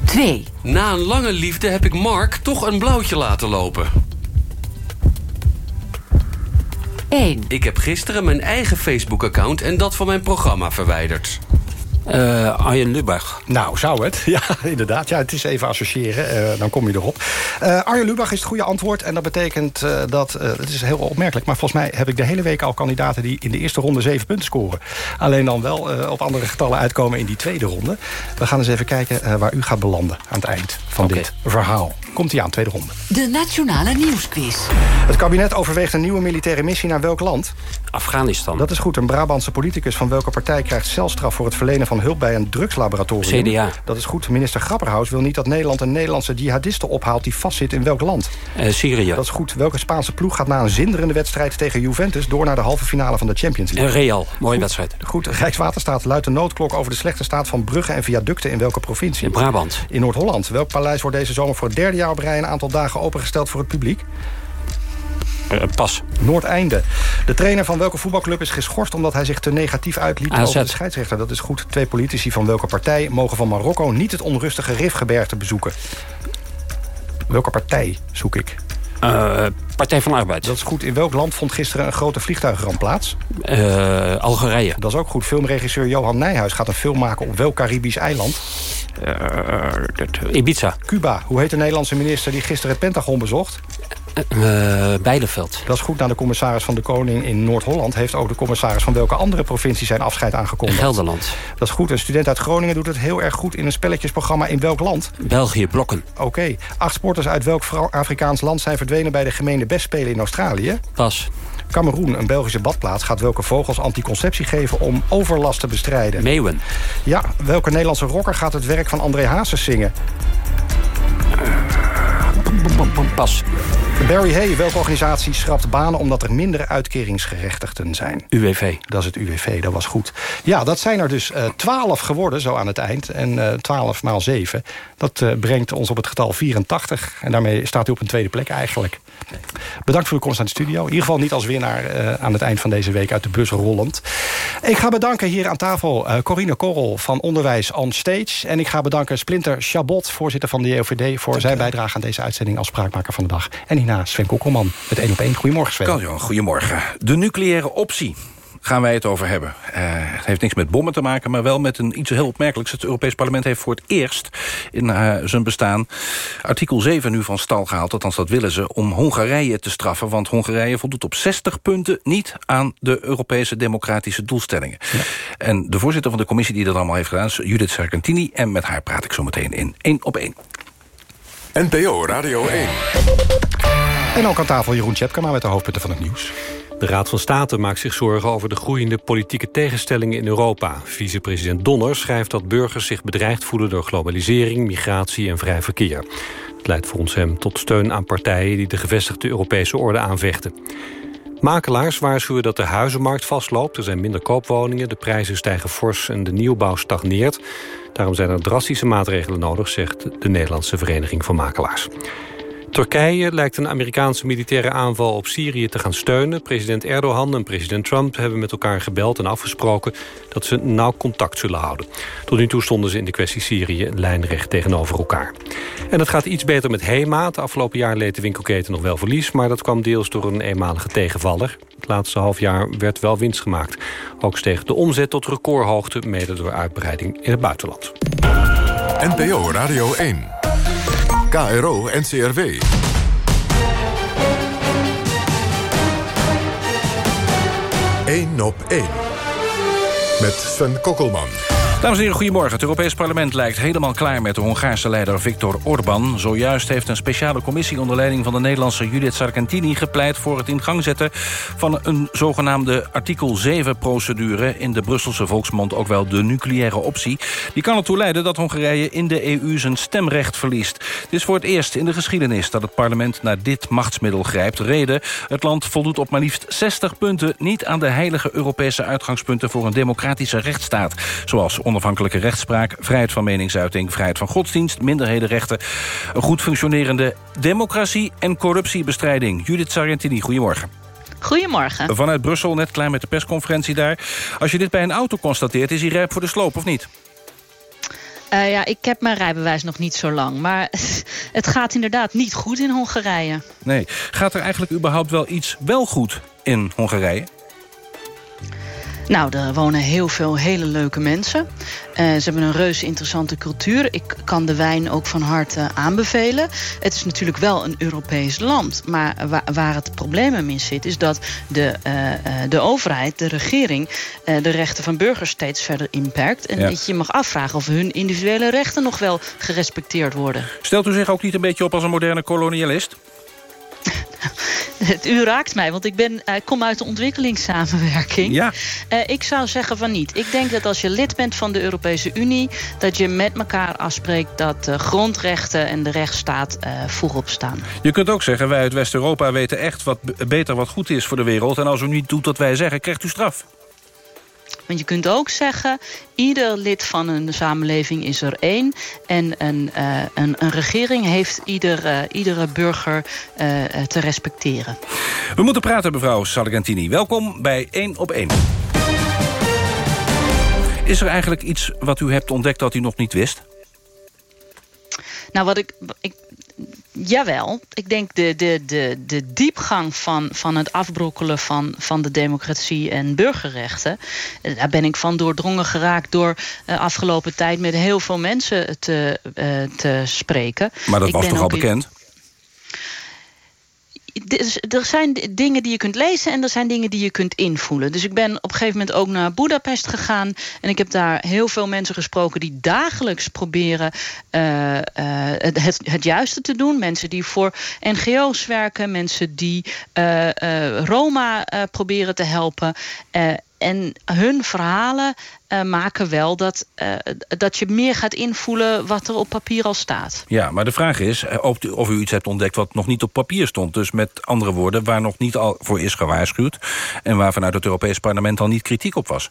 2. Na een lange liefde heb ik Mark toch een blauwtje laten lopen. 1. Ik heb gisteren mijn eigen Facebook-account en dat van mijn programma verwijderd. Uh, Arjen Lubach. Nou, zou het. Ja, inderdaad. Ja, het is even associëren. Uh, dan kom je erop. Uh, Arjen Lubach is het goede antwoord. En dat betekent uh, dat... het is heel opmerkelijk. Maar volgens mij heb ik de hele week al kandidaten... die in de eerste ronde zeven punten scoren. Alleen dan wel op andere getallen uitkomen in die tweede ronde. We gaan eens even kijken waar u gaat belanden... aan het eind van okay. dit verhaal. Komt hij aan, tweede ronde. De Nationale Nieuwsquiz. Het kabinet overweegt een nieuwe militaire missie naar welk land? Afghanistan. Dat is goed. Een Brabantse politicus van welke partij krijgt celstraf... voor het verlenen van hulp bij een drugslaboratorium? CDA. Dat is goed. Minister Grapperhaus wil niet dat Nederland een Nederlandse jihadiste ophaalt... die vastzit in welk land? Uh, Syrië. Dat is goed. Welke Spaanse ploeg gaat na een zinderende wedstrijd tegen Juventus... door naar de halve finale van de Champions League? Uh, Real. Mooie goed. wedstrijd. Goed. Rijkswaterstaat luidt de noodklok over de slechte staat van bruggen en viaducten... in welke provincie? In Brabant. In Noord-Holland. Welk paleis wordt deze zomer voor het derde jaar op rij... een aantal dagen opengesteld voor het publiek? Uh, pas. Noordeinde. De trainer van welke voetbalclub is geschorst... omdat hij zich te negatief uitliet AZ. over de scheidsrechter? Dat is goed. Twee politici van welke partij mogen van Marokko... niet het onrustige Rifgebergte bezoeken? Welke partij zoek ik? Uh, Partij van de Arbeid. Dat is goed. In welk land vond gisteren een grote vliegtuigramp plaats? Uh, Algerije. Dat is ook goed. Filmregisseur Johan Nijhuis gaat een film maken op welk Caribisch eiland? Uh, Ibiza. Cuba. Hoe heet de Nederlandse minister die gisteren het Pentagon bezocht? Uh, Beideveld. Dat is goed. Na de commissaris van de Koning in Noord-Holland... heeft ook de commissaris van welke andere provincie zijn afscheid aangekondigd? Gelderland. Dat is goed. Een student uit Groningen doet het heel erg goed... in een spelletjesprogramma in welk land? België, Blokken. Oké. Okay. Acht sporters uit welk Afrikaans land zijn verdwenen... bij de gemeene bestspelen in Australië? Pas. Cameroen, een Belgische badplaats, gaat welke vogels anticonceptie geven... om overlast te bestrijden? Meeuwen. Ja, welke Nederlandse rocker gaat het werk van André Hazes zingen? Pas. Barry Hay, welke organisatie schrapt banen... omdat er minder uitkeringsgerechtigden zijn? UWV. Dat is het UWV, dat was goed. Ja, dat zijn er dus twaalf uh, geworden, zo aan het eind. En twaalf maal zeven. Dat uh, brengt ons op het getal 84. En daarmee staat u op een tweede plek eigenlijk. Bedankt voor uw komst aan de studio. In ieder geval niet als winnaar aan het eind van deze week uit de bus rollend. Ik ga bedanken hier aan tafel Corine Korrel van Onderwijs on Stage. En ik ga bedanken Splinter Chabot, voorzitter van de EOVD... voor zijn bijdrage aan deze uitzending als spraakmaker van de dag. En hierna Sven Kokkelman, het 1 op 1. Goedemorgen Sven. Kaljo, goedemorgen. De nucleaire optie gaan wij het over hebben. Uh, het heeft niks met bommen te maken, maar wel met een iets heel opmerkelijks. Het Europees Parlement heeft voor het eerst in uh, zijn bestaan... artikel 7 nu van stal gehaald, althans dat willen ze... om Hongarije te straffen, want Hongarije voldoet op 60 punten... niet aan de Europese democratische doelstellingen. Ja. En de voorzitter van de commissie die dat allemaal heeft gedaan... is Judith Sargentini, en met haar praat ik zo meteen in 1 op 1. NPO Radio 1. En ook aan tafel Jeroen Tjepkema met de hoofdpunten van het nieuws. De Raad van State maakt zich zorgen over de groeiende politieke tegenstellingen in Europa. Vicepresident Donner schrijft dat burgers zich bedreigd voelen... door globalisering, migratie en vrij verkeer. Het leidt volgens hem tot steun aan partijen... die de gevestigde Europese orde aanvechten. Makelaars waarschuwen dat de huizenmarkt vastloopt. Er zijn minder koopwoningen, de prijzen stijgen fors en de nieuwbouw stagneert. Daarom zijn er drastische maatregelen nodig, zegt de Nederlandse Vereniging van Makelaars. Turkije lijkt een Amerikaanse militaire aanval op Syrië te gaan steunen. President Erdogan en president Trump hebben met elkaar gebeld en afgesproken... dat ze nauw contact zullen houden. Tot nu toe stonden ze in de kwestie Syrië lijnrecht tegenover elkaar. En het gaat iets beter met HEMA. Het afgelopen jaar leed de winkelketen nog wel verlies... maar dat kwam deels door een eenmalige tegenvaller. Het laatste half jaar werd wel winst gemaakt. Ook steeg de omzet tot recordhoogte... mede door uitbreiding in het buitenland. NPO Radio 1. KRO NCRW. Eén op één. Met Sven Kokkelman. Dames en heren, goedemorgen. Het Europees Parlement lijkt helemaal klaar met de Hongaarse leider Viktor Orbán. Zojuist heeft een speciale commissie onder leiding van de Nederlandse Judith Sargentini gepleit voor het in gang zetten van een zogenaamde artikel 7-procedure in de Brusselse volksmond ook wel de nucleaire optie. Die kan ertoe leiden dat Hongarije in de EU zijn stemrecht verliest. Het is voor het eerst in de geschiedenis dat het parlement naar dit machtsmiddel grijpt. Reden, het land voldoet op maar liefst 60 punten niet aan de heilige Europese uitgangspunten voor een democratische rechtsstaat. Zoals onafhankelijke rechtspraak, vrijheid van meningsuiting... vrijheid van godsdienst, minderhedenrechten... een goed functionerende democratie en corruptiebestrijding. Judith Sargentini, goedemorgen. Goedemorgen. Vanuit Brussel, net klein met de persconferentie daar. Als je dit bij een auto constateert, is hij rijp voor de sloop, of niet? Uh, ja, ik heb mijn rijbewijs nog niet zo lang. Maar het gaat inderdaad niet goed in Hongarije. Nee. Gaat er eigenlijk überhaupt wel iets wel goed in Hongarije? Nou, er wonen heel veel hele leuke mensen. Uh, ze hebben een reuze interessante cultuur. Ik kan de wijn ook van harte aanbevelen. Het is natuurlijk wel een Europees land. Maar waar, waar het probleem in zit... is dat de, uh, de overheid, de regering... Uh, de rechten van burgers steeds verder inperkt. En ja. dat je mag afvragen of hun individuele rechten... nog wel gerespecteerd worden. Stelt u zich ook niet een beetje op als een moderne kolonialist? U raakt mij, want ik, ben, ik kom uit de ontwikkelingssamenwerking. Ja. Uh, ik zou zeggen van niet. Ik denk dat als je lid bent van de Europese Unie... dat je met elkaar afspreekt dat de grondrechten en de rechtsstaat uh, voorop staan. Je kunt ook zeggen, wij uit West-Europa weten echt wat beter wat goed is voor de wereld. En als u niet doet wat wij zeggen, krijgt u straf. Want je kunt ook zeggen, ieder lid van een samenleving is er één. En een, uh, een, een regering heeft ieder, uh, iedere burger uh, te respecteren. We moeten praten, mevrouw Sargentini. Welkom bij 1 op 1. Is er eigenlijk iets wat u hebt ontdekt dat u nog niet wist? Nou, wat ik... ik Jawel, ik denk de, de, de, de diepgang van, van het afbrokkelen van, van de democratie en burgerrechten. eh, Daar ben ik van doordrongen geraakt door de afgelopen tijd met heel veel mensen te, eh, te spreken. Maar dat Ik was toch al in- bekend? Er zijn dingen die je kunt lezen en er zijn dingen die je kunt invoelen. Dus ik ben op een gegeven moment ook naar Budapest gegaan. En ik heb daar heel veel mensen gesproken die dagelijks proberen eh, eh, het, het, juiste te doen. Mensen die voor NGO's werken, mensen die eh, Roma proberen te helpen. En hun verhalen eh, maken wel dat, eh, dat je meer gaat invoelen wat er op papier al staat. Ja, maar de vraag is eh, of u, of u iets hebt ontdekt wat nog niet op papier stond. Dus met andere woorden, waar nog niet al voor is gewaarschuwd... en waar vanuit het Europees Parlement al niet kritiek op was.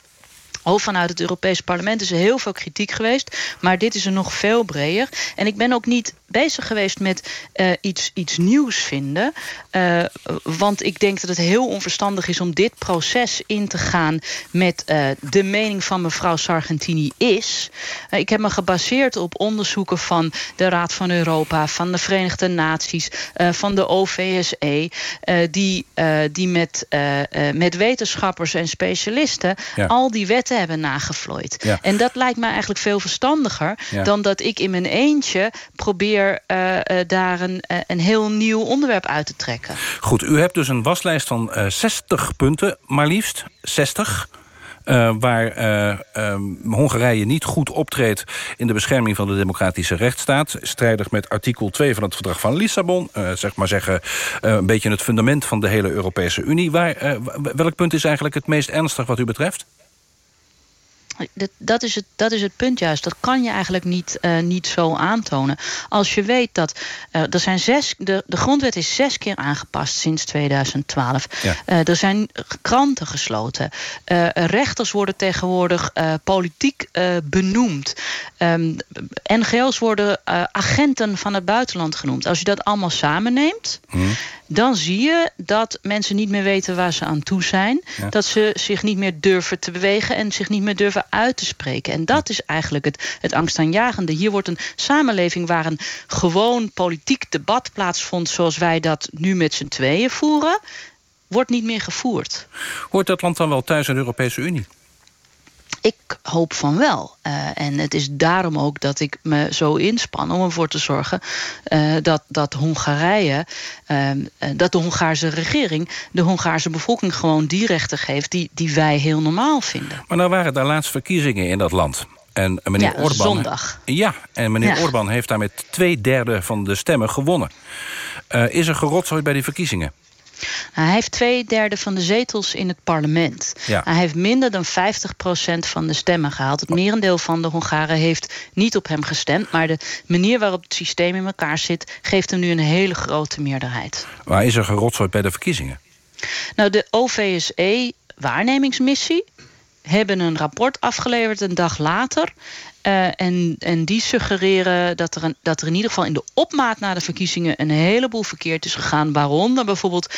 Oh, vanuit het Europees Parlement is er heel veel kritiek geweest. Maar dit is er nog veel breder. En ik ben ook niet bezig geweest met eh, iets, iets nieuws vinden. Eh, want ik denk dat het heel onverstandig is om dit proces in te gaan... met eh, de mening van mevrouw Sargentini is. Ik heb me gebaseerd op onderzoeken van de Raad van Europa... van de Verenigde Naties, van de OVSE... die, die met, met wetenschappers en specialisten... Ja. al die wetten hebben nagevlooid. Ja. En dat lijkt mij eigenlijk veel verstandiger... Ja. dan dat ik in mijn eentje probeer eh, eh, daar een, eh, een heel nieuw onderwerp uit te trekken. Goed, u hebt dus een waslijst van eh 60 punten, maar liefst 60... eh, waar eh, ehm, Hongarije niet goed optreedt in de bescherming van de democratische rechtsstaat. Strijdig met artikel 2 van het verdrag van Lissabon. zeg maar zeggen, een beetje het fundament van de hele Europese Unie. Waar, welk punt is eigenlijk het meest ernstig wat u betreft? Dat, dat, is het, dat is het punt juist. Dat kan je eigenlijk niet, eh, niet zo aantonen. Als je weet dat eh, er zijn zes, de, de grondwet is zes keer aangepast sinds 2012. Ja. Eh, er zijn kranten gesloten. Rechters worden tegenwoordig politiek benoemd. Ehm, NGO's worden agenten van het buitenland genoemd. Als je dat allemaal samenneemt dan zie je dat mensen niet meer weten waar ze aan toe zijn. Ja. Dat ze zich niet meer durven te bewegen en zich niet meer durven uit te spreken. En dat is eigenlijk het, het angstaanjagende. Hier wordt een samenleving waar een gewoon politiek debat plaatsvond... zoals wij dat nu met z'n tweeën voeren, wordt niet meer gevoerd. Hoort dat land dan wel thuis in de Europese Unie? Ik hoop van wel. Eh, en het is daarom ook dat ik me zo inspan om ervoor te zorgen eh, dat, dat Hongarije, ehm, eh, dat de Hongaarse regering de Hongaarse bevolking gewoon die rechten geeft die, die wij heel normaal vinden. Maar nou waren daar laatst verkiezingen in dat land. En meneer Ja, Orbán. zondag. Ja, en meneer Ja. Orbán heeft daar met twee derde van de stemmen gewonnen. Is er gerotzooi bij die verkiezingen? Hij heeft twee derde van de zetels in het parlement. Ja. Hij heeft minder dan 50% van de stemmen gehaald. Het merendeel van de Hongaren heeft niet op hem gestemd. Maar de manier waarop het systeem in elkaar zit... geeft hem nu een hele grote meerderheid. Waar is er gerotzooi bij de verkiezingen? Nou, de OVSE-waarnemingsmissie hebben een rapport afgeleverd een dag later. Eh, en, en die suggereren dat er, een, dat er in ieder geval in de opmaat naar de verkiezingen een heleboel verkeerd is gegaan. Waaronder bijvoorbeeld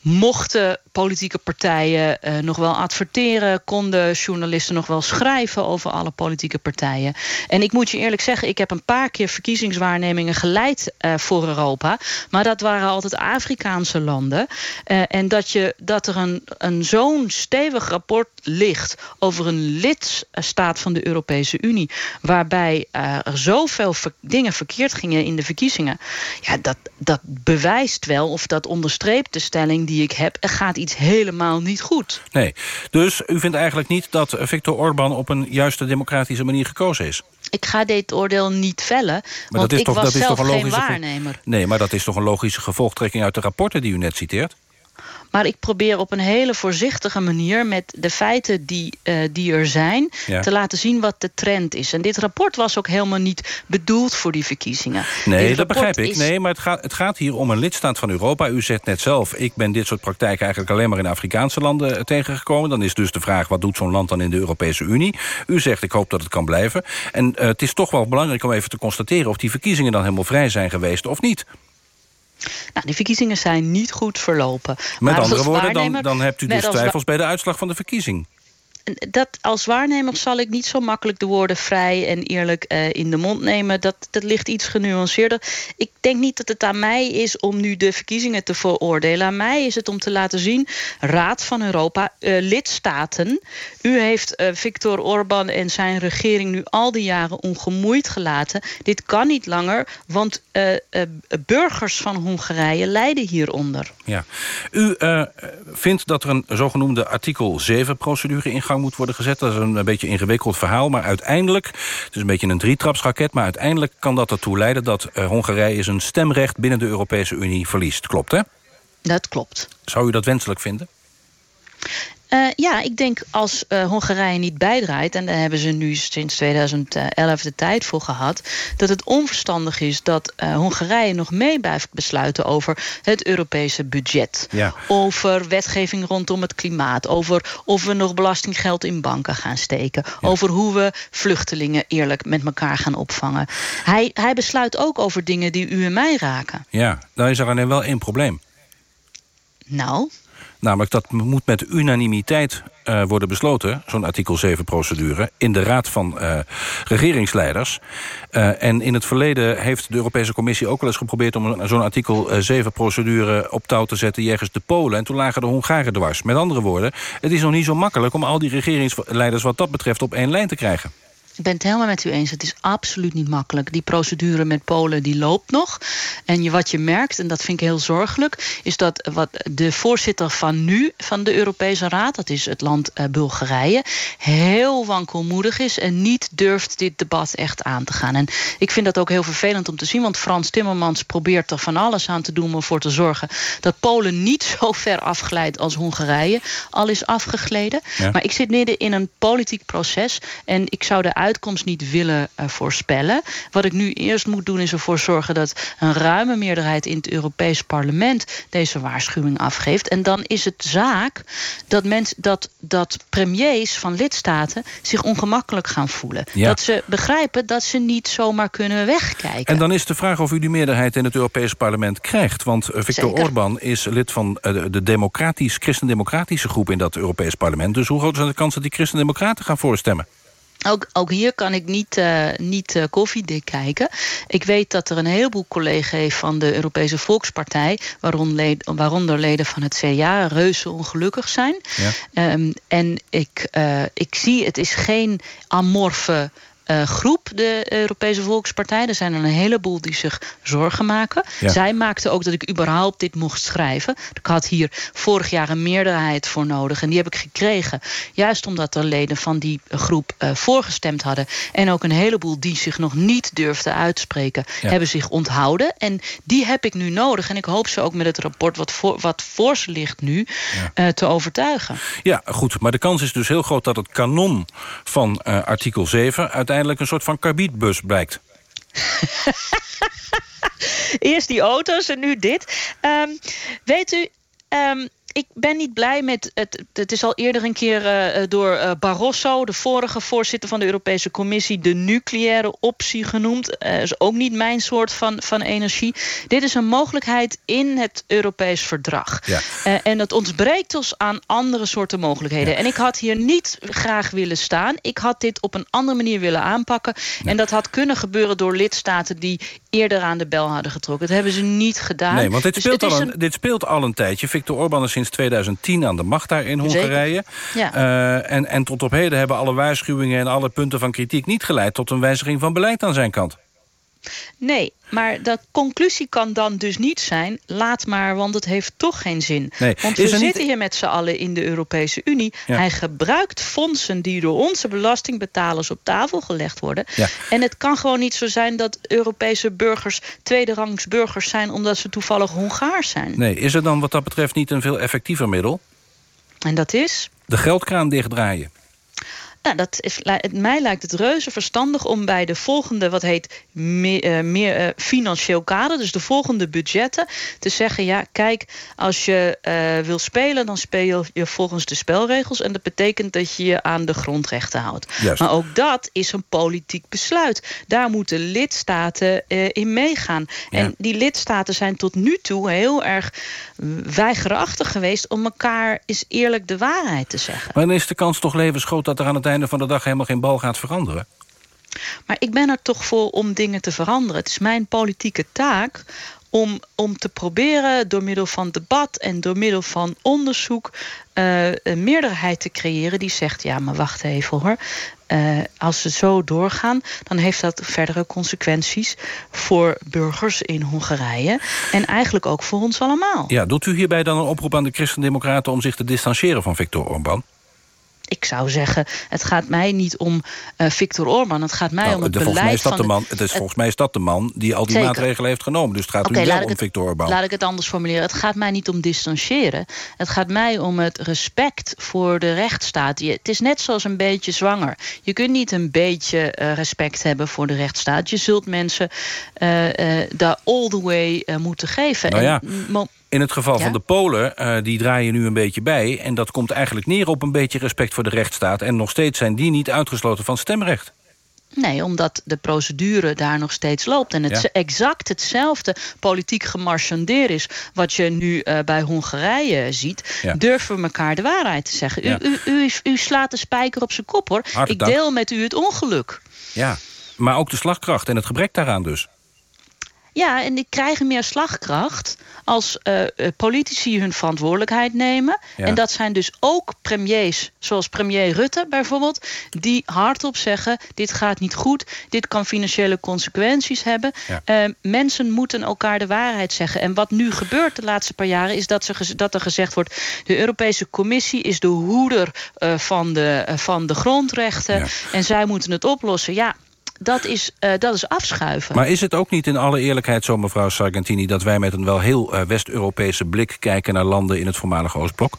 mochten politieke partijen eh, nog wel adverteren, konden journalisten nog wel schrijven over alle politieke partijen. En ik moet je eerlijk zeggen, ik heb een paar keer verkiezingswaarnemingen geleid eh, voor Europa. Maar dat waren altijd Afrikaanse landen. Eh, en dat, je, dat er een, een zo'n stevig rapport ligt over een lidstaat van de Europese Unie. Waarbij er zoveel dingen verkeerd gingen in de verkiezingen. Ja, dat, dat bewijst wel of dat onderstreept de stelling die ik heb. Er gaat iets helemaal niet goed. Nee. Dus u vindt eigenlijk niet dat Viktor Orbán op een juiste democratische manier gekozen is? Ik ga dit oordeel niet vellen, want ik was zelf geen ge- waarnemer. Nee, maar dat is toch een logische gevolgtrekking uit de rapporten die u net citeert? Maar ik probeer op een hele voorzichtige manier... met de feiten die, eh, die er zijn, Ja. te laten zien wat de trend is. En dit rapport was ook helemaal niet bedoeld voor die verkiezingen. Nee, dat begrijp ik. is- Nee, maar het gaat, het gaat hier om een lidstaat van Europa. U zegt net zelf, ik ben dit soort praktijken eigenlijk alleen maar in Afrikaanse landen eh, tegengekomen. Dan is dus de vraag, wat doet zo'n land dan in de Europese Unie? U zegt, ik hoop dat het kan blijven. En eh, het is toch wel belangrijk om even te constateren of die verkiezingen dan helemaal vrij zijn geweest of niet. Nou, die verkiezingen zijn niet goed verlopen. Met Maar andere woorden, dan, dan hebt u dus twijfels bij de uitslag van de verkiezing. Dat als waarnemer zal ik niet zo makkelijk de woorden vrij en eerlijk uh, in de mond nemen. Dat, dat ligt iets genuanceerder. Ik denk niet dat het aan mij is om nu de verkiezingen te veroordelen. Aan mij is het om te laten zien, Raad van Europa, uh, lidstaten. U heeft uh, Viktor Orban en zijn regering nu al die jaren ongemoeid gelaten. Dit kan niet langer, want burgers van Hongarije lijden hieronder. Ja. U vindt dat er een zogenoemde artikel 7-procedure in gang moet worden gezet. Dat is een, een beetje ingewikkeld verhaal, maar uiteindelijk... het is een beetje een drietrapsraket... maar uiteindelijk kan dat ertoe leiden dat uh, Hongarije zijn stemrecht... binnen de Europese Unie verliest. Klopt, hè? Dat klopt. Zou u dat wenselijk vinden? Uh, ja, ik denk als uh, Hongarije niet bijdraait... en daar hebben ze nu sinds 2011 de tijd voor gehad... dat het onverstandig is dat uh, Hongarije nog mee blijft besluiten... over het Europese budget. Ja. Over wetgeving rondom het klimaat. Over of we nog belastinggeld in banken gaan steken. Ja. Over hoe we vluchtelingen eerlijk met elkaar gaan opvangen. Hij, hij besluit ook over dingen die u en mij raken. Ja, dan is er alleen wel één probleem. Nou... Namelijk dat moet met unanimiteit uh, worden besloten, zo'n artikel 7-procedure... in de Raad van uh, Regeringsleiders. Uh, en in het verleden heeft de Europese Commissie ook wel eens geprobeerd... om zo'n artikel 7-procedure op touw te zetten jegens de Polen. En toen lagen de Hongaren dwars. Met andere woorden, het is nog niet zo makkelijk... om al die regeringsleiders wat dat betreft op één lijn te krijgen. Ik ben het helemaal met u eens. Het is absoluut niet makkelijk. Die procedure met Polen die loopt nog. En je, wat je merkt, en dat vind ik heel zorgelijk... is dat wat de voorzitter van nu van de Europese Raad... dat is het land uh, Bulgarije... heel wankelmoedig is en niet durft dit debat echt aan te gaan. En ik vind dat ook heel vervelend om te zien... want Frans Timmermans probeert er van alles aan te doen... om ervoor te zorgen dat Polen niet zo ver afglijdt als Hongarije... al is afgegleden. Ja. Maar ik zit midden in een politiek proces... en ik zou de uitkomst niet willen uh, voorspellen. Wat ik nu eerst moet doen is ervoor zorgen dat een ruime meerderheid in het Europees parlement deze waarschuwing afgeeft. En dan is het zaak dat, mens, dat, dat premiers van lidstaten zich ongemakkelijk gaan voelen. Ja. Dat ze begrijpen dat ze niet zomaar kunnen wegkijken. En dan is de vraag of u die meerderheid in het Europees parlement krijgt. Want uh, Viktor Orbán is lid van uh, de democratisch, christendemocratische groep in dat Europees parlement. Dus hoe groot is de kans dat die christendemocraten gaan voorstemmen? Ook, ook hier kan ik niet, uh, niet uh, koffiedik kijken. Ik weet dat er een heleboel collega's van de Europese Volkspartij... Waaronder, led, waaronder leden van het CDA reuze ongelukkig zijn. Ja. Um, en ik, uh, ik zie, het is geen amorfe... Uh, groep, de Europese Volkspartij. Er zijn er een heleboel die zich zorgen maken. Ja. Zij maakte ook dat ik überhaupt dit mocht schrijven. Ik had hier vorig jaar een meerderheid voor nodig. En die heb ik gekregen. Juist omdat er leden van die groep uh, voorgestemd hadden. En ook een heleboel die zich nog niet durfden uitspreken. Ja. Hebben zich onthouden. En die heb ik nu nodig. En ik hoop ze ook met het rapport wat voor, wat voor ze ligt nu... Ja. Uh, te overtuigen. Ja, goed. Maar de kans is dus heel groot dat het kanon van uh, artikel 7... uiteindelijk een soort van karbietbus blijkt. Eerst die auto's en nu dit. Um, weet u... Um, ik ben niet blij met het. Het is al eerder een keer uh, door uh, Barroso, de vorige voorzitter van de Europese Commissie, de nucleaire optie genoemd. Uh, is ook niet mijn soort van, van energie. Dit is een mogelijkheid in het Europees verdrag. Ja. en het ontbreekt ons aan andere soorten mogelijkheden. Ja. En ik had hier niet graag willen staan. Ik had dit op een andere manier willen aanpakken. Ja. En dat had kunnen gebeuren door lidstaten die eerder aan de bel hadden getrokken. Dat hebben ze niet gedaan. Nee, want dit, dus speelt, al een, dit speelt al een tijdje. Viktor Orban is sinds 2010 aan de macht daar in Hongarije. Ja. Uh, en, en tot op heden hebben alle waarschuwingen en alle punten van kritiek niet geleid tot een wijziging van beleid aan zijn kant. Nee, maar de conclusie kan dan dus niet zijn... laat maar, want het heeft toch geen zin. Nee. Want we niet- zitten hier met z'n allen in de Europese Unie. Ja. Hij gebruikt fondsen die door onze belastingbetalers op tafel gelegd worden. Ja. En het kan gewoon niet zo zijn dat Europese burgers... tweederangs burgers zijn omdat ze toevallig Hongaars zijn. Nee, is er dan wat dat betreft niet een veel effectiever middel? En dat is? De geldkraan dichtdraaien. Nou, dat is, mij lijkt het reuze verstandig om bij de volgende, wat heet meer, uh, meer uh, financieel kader, dus de volgende budgetten, te zeggen: ja, kijk, als je uh, wil spelen, dan speel je volgens de spelregels. En dat betekent dat je je aan de grondrechten houdt. Juist. Maar ook dat is een politiek besluit. Daar moeten lidstaten in meegaan. Ja. En die lidstaten zijn tot nu toe heel erg weigerachtig geweest om elkaar eens eerlijk de waarheid te zeggen. Maar dan is de kans toch levensgroot dat er aan het einde van de dag helemaal geen bal gaat veranderen? Maar ik ben er toch voor om dingen te veranderen. Het is mijn politieke taak om, om te proberen door middel van debat en door middel van onderzoek uh, een meerderheid te creëren die zegt: ja, maar wacht even hoor. Uh, als ze zo doorgaan, dan heeft dat verdere consequenties voor burgers in Hongarije. En eigenlijk ook voor ons allemaal. Ja, doet u hierbij dan een oproep aan de Christen-Democraten om zich te distancieren van Viktor Orbán? Ik zou zeggen, het gaat mij niet om uh, Viktor Orban. Het gaat mij nou, om het de, beleid mij is dat van... de man, het is het, volgens mij is dat de man die al die zeker. maatregelen heeft genomen. Dus het gaat okay, u wel om het, Viktor Orban. Laat ik het anders formuleren. Het gaat mij niet om distancieren. Het gaat mij om het respect voor de rechtsstaat. Je, het is net zoals een beetje zwanger. Je kunt niet een beetje uh, respect hebben voor de rechtsstaat. Je zult mensen uh, daar all the way moeten geven. Nou ja. En, in het geval ja? van de Polen, uh, die draaien nu een beetje bij. En dat komt eigenlijk neer op een beetje respect voor de rechtsstaat. En nog steeds zijn die niet uitgesloten van stemrecht. Nee, omdat de procedure daar nog steeds loopt. En het Ja. exact hetzelfde politiek gemarchandeer is... wat je nu uh, bij Hongarije ziet. Ja. Durven we elkaar de waarheid te zeggen. Ja. U, u, u, slaat de spijker op zijn kop, hoor. Hartelijk Ik dank. deel met u het ongeluk. Ja, maar ook de slagkracht en het gebrek daaraan dus. Ja, en die krijgen meer slagkracht als uh, politici hun verantwoordelijkheid nemen. Ja. En dat zijn dus ook premiers, zoals premier Rutte bijvoorbeeld... die hardop zeggen, dit gaat niet goed, dit kan financiële consequenties hebben. Ja. Uh, mensen moeten elkaar de waarheid zeggen. En wat nu gebeurt de laatste paar jaren... is dat, ze, dat er gezegd wordt, de Europese Commissie is de hoeder uh, van, de, van de grondrechten... Ja. en zij moeten het oplossen. Ja, dat is, uh, dat is afschuiven. Maar is het ook niet in alle eerlijkheid zo, mevrouw Sargentini... dat wij met een wel heel uh, West-Europese blik kijken naar landen in het voormalige Oostblok?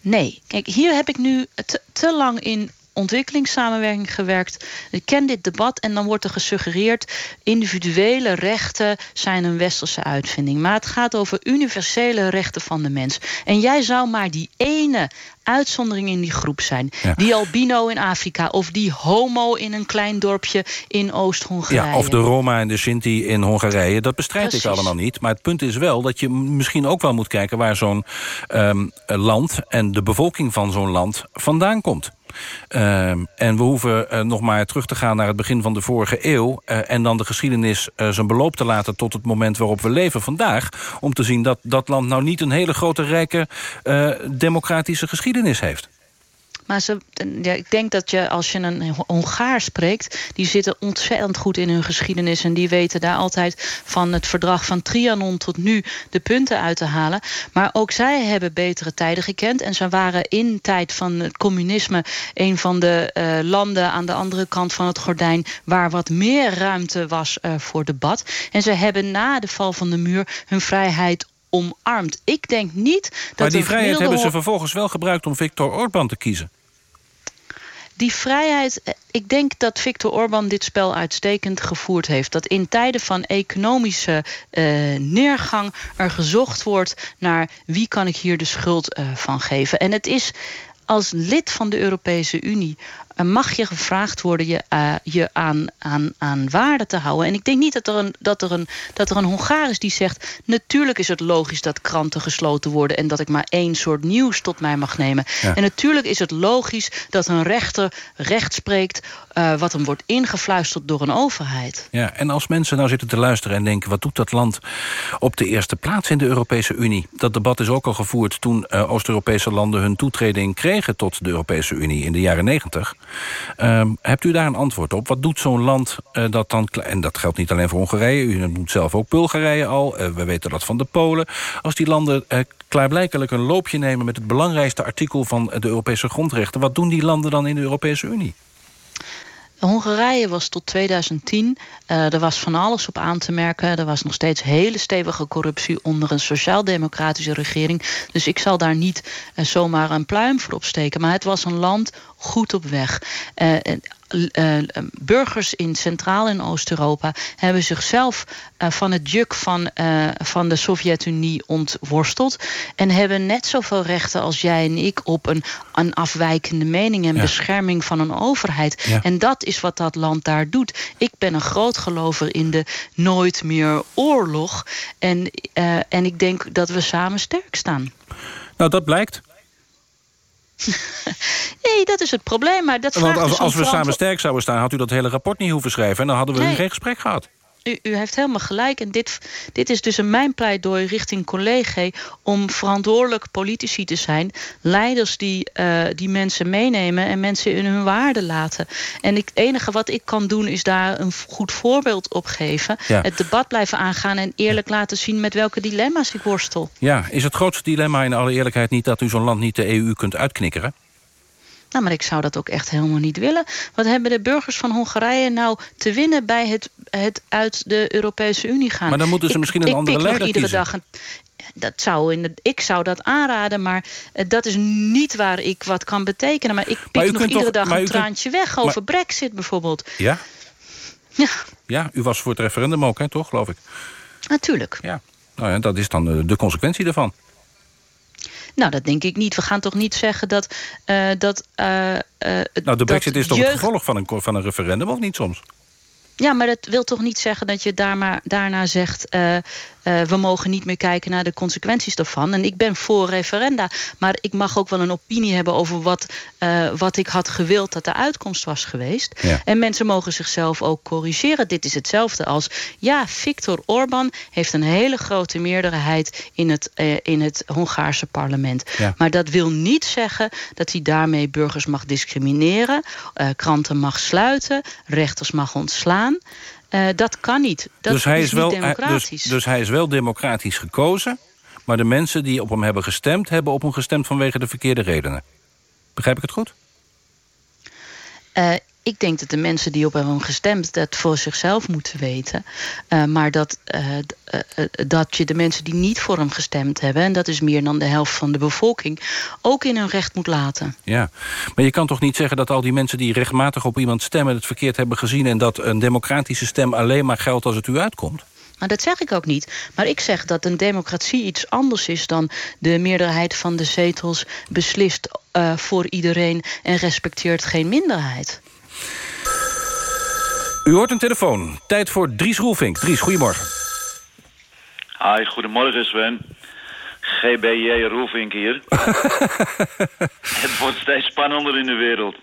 Nee. Kijk, hier heb ik nu te, te lang in ontwikkelingssamenwerking gewerkt. Ik ken dit debat en dan wordt er gesuggereerd... individuele rechten zijn een westerse uitvinding. Maar het gaat over universele rechten van de mens. En jij zou maar die ene uitzondering in die groep zijn. Ja. Die albino in Afrika of die homo in een klein dorpje in Oost-Hongarije. Ja, of de Roma en de Sinti in Hongarije. Dat bestrijd Precies. ik allemaal niet. Maar het punt is wel dat je misschien ook wel moet kijken... waar zo'n um, land en de bevolking van zo'n land vandaan komt. Um, en we hoeven uh, nog maar terug te gaan naar het begin van de vorige eeuw... Uh, en dan de geschiedenis uh, zijn beloop te laten tot het moment waarop we leven vandaag... om te zien dat dat land nou niet een hele grote, rijke democratische geschiedenis heeft. Maar ze, ja, ik denk dat je als je een Hongaar spreekt... die zitten ontzettend goed in hun geschiedenis... en die weten daar altijd van het verdrag van Trianon tot nu... de punten uit te halen. Maar ook zij hebben betere tijden gekend... en ze waren in tijd van het communisme... een van de uh, landen aan de andere kant van het gordijn... waar wat meer ruimte was uh, voor debat. En ze hebben na de val van de muur hun vrijheid omarmd. Ik denk niet dat... Maar die vrijheid hebben ze vervolgens wel gebruikt om Viktor Orbán te kiezen. Die vrijheid, ik denk dat Viktor Orbán dit spel uitstekend gevoerd heeft. Dat in tijden van economische uh, neergang er gezocht wordt naar wie kan ik hier de schuld uh, van geven. En het is als lid van de Europese Unie mag je gevraagd worden je, uh, je aan, aan, aan waarde te houden. En ik denk niet dat er, een, dat, er een, dat er een Hongaar is die zegt... natuurlijk is het logisch dat kranten gesloten worden... en dat ik maar één soort nieuws tot mij mag nemen. Ja. En natuurlijk is het logisch dat een rechter recht spreekt... Uh, wat hem wordt ingefluisterd door een overheid. Ja, en als mensen nou zitten te luisteren en denken... wat doet dat land op de eerste plaats in de Europese Unie? Dat debat is ook al gevoerd toen uh, Oost-Europese landen... hun toetreding kregen tot de Europese Unie in de jaren negentig... Um, hebt u daar een antwoord op? Wat doet zo'n land uh, dat dan... en dat geldt niet alleen voor Hongarije... u noemt zelf ook Bulgarije al, we weten dat van de Polen... als die landen klaarblijkelijk een loopje nemen... met het belangrijkste artikel van de Europese grondrechten... wat doen die landen dan in de Europese Unie? Hongarije was tot 2010, uh, er was van alles op aan te merken. Er was nog steeds hele stevige corruptie onder een sociaal-democratische regering. Dus ik zal daar niet uh, zomaar een pluim voor opsteken. Maar het was een land goed op weg. Uh, uh, burgers in Centraal- en Oost-Europa hebben zichzelf uh, van het juk van, uh, van de Sovjet-Unie ontworsteld. En hebben net zoveel rechten als jij en ik op een, een afwijkende mening en ja. bescherming van een overheid. Ja. En dat is wat dat land daar doet. Ik ben een groot gelover in de nooit meer oorlog. En, en ik denk dat we samen sterk staan. Nou, dat blijkt. nee, dat is het probleem. Maar dat Want als, dus als we samen sterk zouden staan... had u dat hele rapport niet hoeven schrijven... en dan hadden we nee. geen gesprek gehad. U, u, heeft helemaal gelijk. En dit, dit is dus een mijn pleidooi richting collega... om verantwoordelijk politici te zijn. Leiders die, uh, die mensen meenemen en mensen in hun waarde laten. En het enige wat ik kan doen is daar een goed voorbeeld op geven. Ja. Het debat blijven aangaan en eerlijk laten zien... met welke dilemma's ik worstel. Ja, is het grootste dilemma in alle eerlijkheid niet... dat u zo'n land niet de EU kunt uitknikkeren? Nou, maar ik zou dat ook echt helemaal niet willen. Wat hebben de burgers van Hongarije nou te winnen... bij het, het uit de Europese Unie gaan? Maar dan moeten ze ik, misschien een andere leider iedere kiezen. dag een, dat zou in de, ik zou dat aanraden, maar uh, dat is niet waar ik wat kan betekenen. Maar ik pik maar nog iedere toch, dag een kunt, traantje weg over maar, brexit bijvoorbeeld. Ja? Ja. Ja, u was voor het referendum ook, hè, toch, geloof ik? Natuurlijk. Ja. Nou ja, dat is dan uh, de consequentie daarvan. Nou, dat denk ik niet. We gaan toch niet zeggen dat... Uh, dat uh, nou, de brexit is toch jeugd... het gevolg van een, van een referendum, of niet soms? Ja, maar dat wil toch niet zeggen dat je daar maar, daarna zegt... Uh, uh, we mogen niet meer kijken naar de consequenties daarvan. En ik ben voor referenda. Maar ik mag ook wel een opinie hebben over wat, uh, wat ik had gewild... dat de uitkomst was geweest. Ja. En mensen mogen zichzelf ook corrigeren. Dit is hetzelfde als... ja, Viktor Orbán heeft een hele grote meerderheid... in het, in het Hongaarse parlement. Ja. Maar dat wil niet zeggen dat hij daarmee burgers mag discrimineren... kranten mag sluiten, rechters mag ontslaan. Uh, dat kan niet. Dat dus hij is, is wel, niet democratisch. Dus, dus hij is wel democratisch gekozen... maar de mensen die op hem hebben gestemd... hebben op hem gestemd vanwege de verkeerde redenen. Begrijp ik het goed? Uh, ik denk dat de mensen die op hem hebben gestemd... dat voor zichzelf moeten weten. Uh, maar dat, uh, uh, dat je de mensen die niet voor hem gestemd hebben... en dat is meer dan de helft van de bevolking... ook in hun recht moet laten. Ja, maar je kan toch niet zeggen dat al die mensen... die rechtmatig op iemand stemmen het verkeerd hebben gezien... en dat een democratische stem alleen maar geldt als het u uitkomt? Maar dat zeg ik ook niet. Maar ik zeg dat een democratie iets anders is dan de meerderheid van de zetels beslist uh, voor iedereen en respecteert geen minderheid. U hoort een telefoon. Tijd voor Dries Roelvink. Dries, goedemorgen. Hi, goedemorgen Sven. GBJ Roelvink hier. het wordt steeds spannender in de wereld.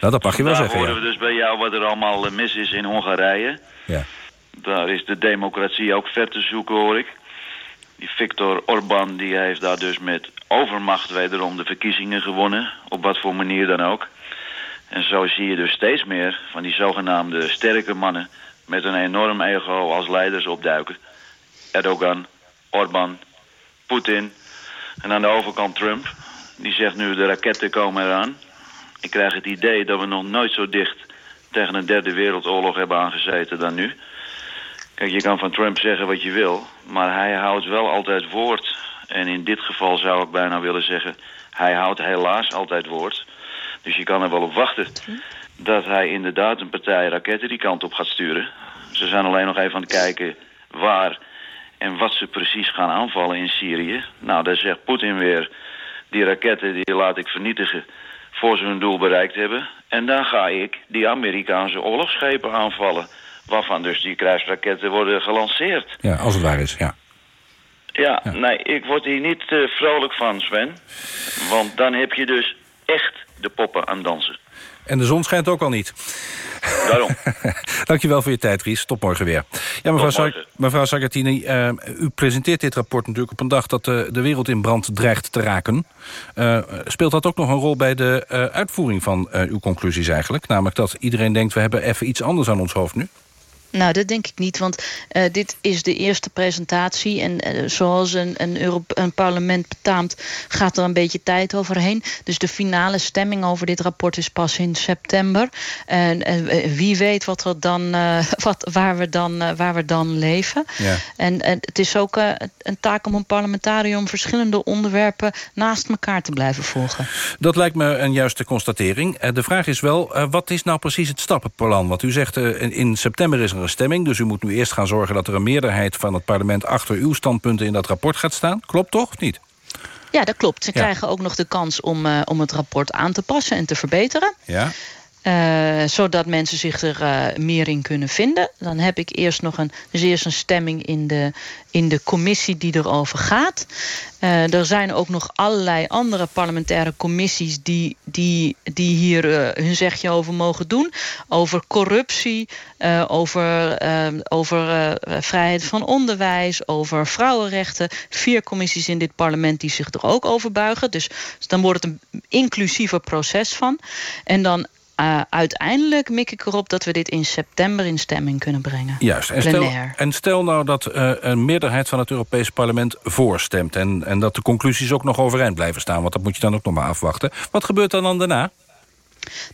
Nou, dat mag je wel Daar zeggen, horen ja. we dus bij jou wat er allemaal mis is in Hongarije. Ja. Daar is de democratie ook ver te zoeken, hoor ik. Die Viktor Orbán die heeft daar dus met overmacht wederom de verkiezingen gewonnen. Op wat voor manier dan ook. En zo zie je dus steeds meer van die zogenaamde sterke mannen... met een enorm ego als leiders opduiken. Erdogan, Orbán, Poetin en aan de overkant Trump. Die zegt nu de raketten komen eraan. Ik krijg het idee dat we nog nooit zo dicht tegen een derde wereldoorlog hebben aangezeten dan nu. Kijk, je kan van Trump zeggen wat je wil, maar hij houdt wel altijd woord. En in dit geval zou ik bijna willen zeggen, hij houdt helaas altijd woord. Dus je kan er wel op wachten dat hij inderdaad een partij raketten die kant op gaat sturen. Ze zijn alleen nog even aan het kijken waar en wat ze precies gaan aanvallen in Syrië. Nou, daar zegt Poetin weer, die raketten die laat ik vernietigen voor ze hun doel bereikt hebben. En dan ga ik die Amerikaanse oorlogsschepen aanvallen, waarvan dus die kruisraketten worden gelanceerd. Ja, als het waar is, ja. Ja, ja. nee, ik word hier niet uh, vrolijk van, Sven. Want dan heb je dus echt de poppen aan dansen. En de zon schijnt ook al niet. Daarom. Dankjewel voor je tijd, Ries. Tot morgen weer. Ja, mevrouw, Sa mevrouw Sagatini, uh, u presenteert dit rapport natuurlijk op een dag... dat uh, de wereld in brand dreigt te raken. Uh, speelt dat ook nog een rol bij de uitvoering van uw conclusies eigenlijk? Namelijk dat iedereen denkt, we hebben even iets anders aan ons hoofd nu? Nou, dat denk ik niet, want uh, dit is de eerste presentatie... en uh, zoals een, een, Europe een parlement betaamt, gaat er een beetje tijd overheen. Dus de finale stemming over dit rapport is pas in september. En uh, wie weet wat er dan, wat, waar, we dan, waar we dan leven. Ja. En, en het is ook een taak om een parlementariër... om verschillende onderwerpen naast elkaar te blijven volgen. Dat lijkt me een juiste constatering. de vraag is wel, wat is nou precies het stappenplan? Want u zegt, in, in september is er stemming. Dus u moet nu eerst gaan zorgen dat er een meerderheid van het parlement... achter uw standpunten in dat rapport gaat staan. Klopt toch of niet? Ja, dat klopt. Ze krijgen ook nog de kans om, uh, om het rapport aan te passen en te verbeteren. Ja. Uh, zodat mensen zich er uh, meer in kunnen vinden. Dan heb ik eerst nog een, dus eerst een stemming in de, in de commissie die erover gaat. Uh, er zijn ook nog allerlei andere parlementaire commissies... die, die, die hier hun zegje over mogen doen. Over corruptie, over, over vrijheid van onderwijs... over vrouwenrechten. Vier commissies in dit parlement die zich er ook over buigen. Dus dan wordt het een inclusiever proces van. En dan uh, uiteindelijk mik ik erop dat we dit in september in stemming kunnen brengen. Juist. En stel, en stel nou dat uh, een meerderheid van het Europese parlement voorstemt... En, en dat de conclusies ook nog overeind blijven staan... want dat moet je dan ook nog maar afwachten. Wat gebeurt er dan daarna?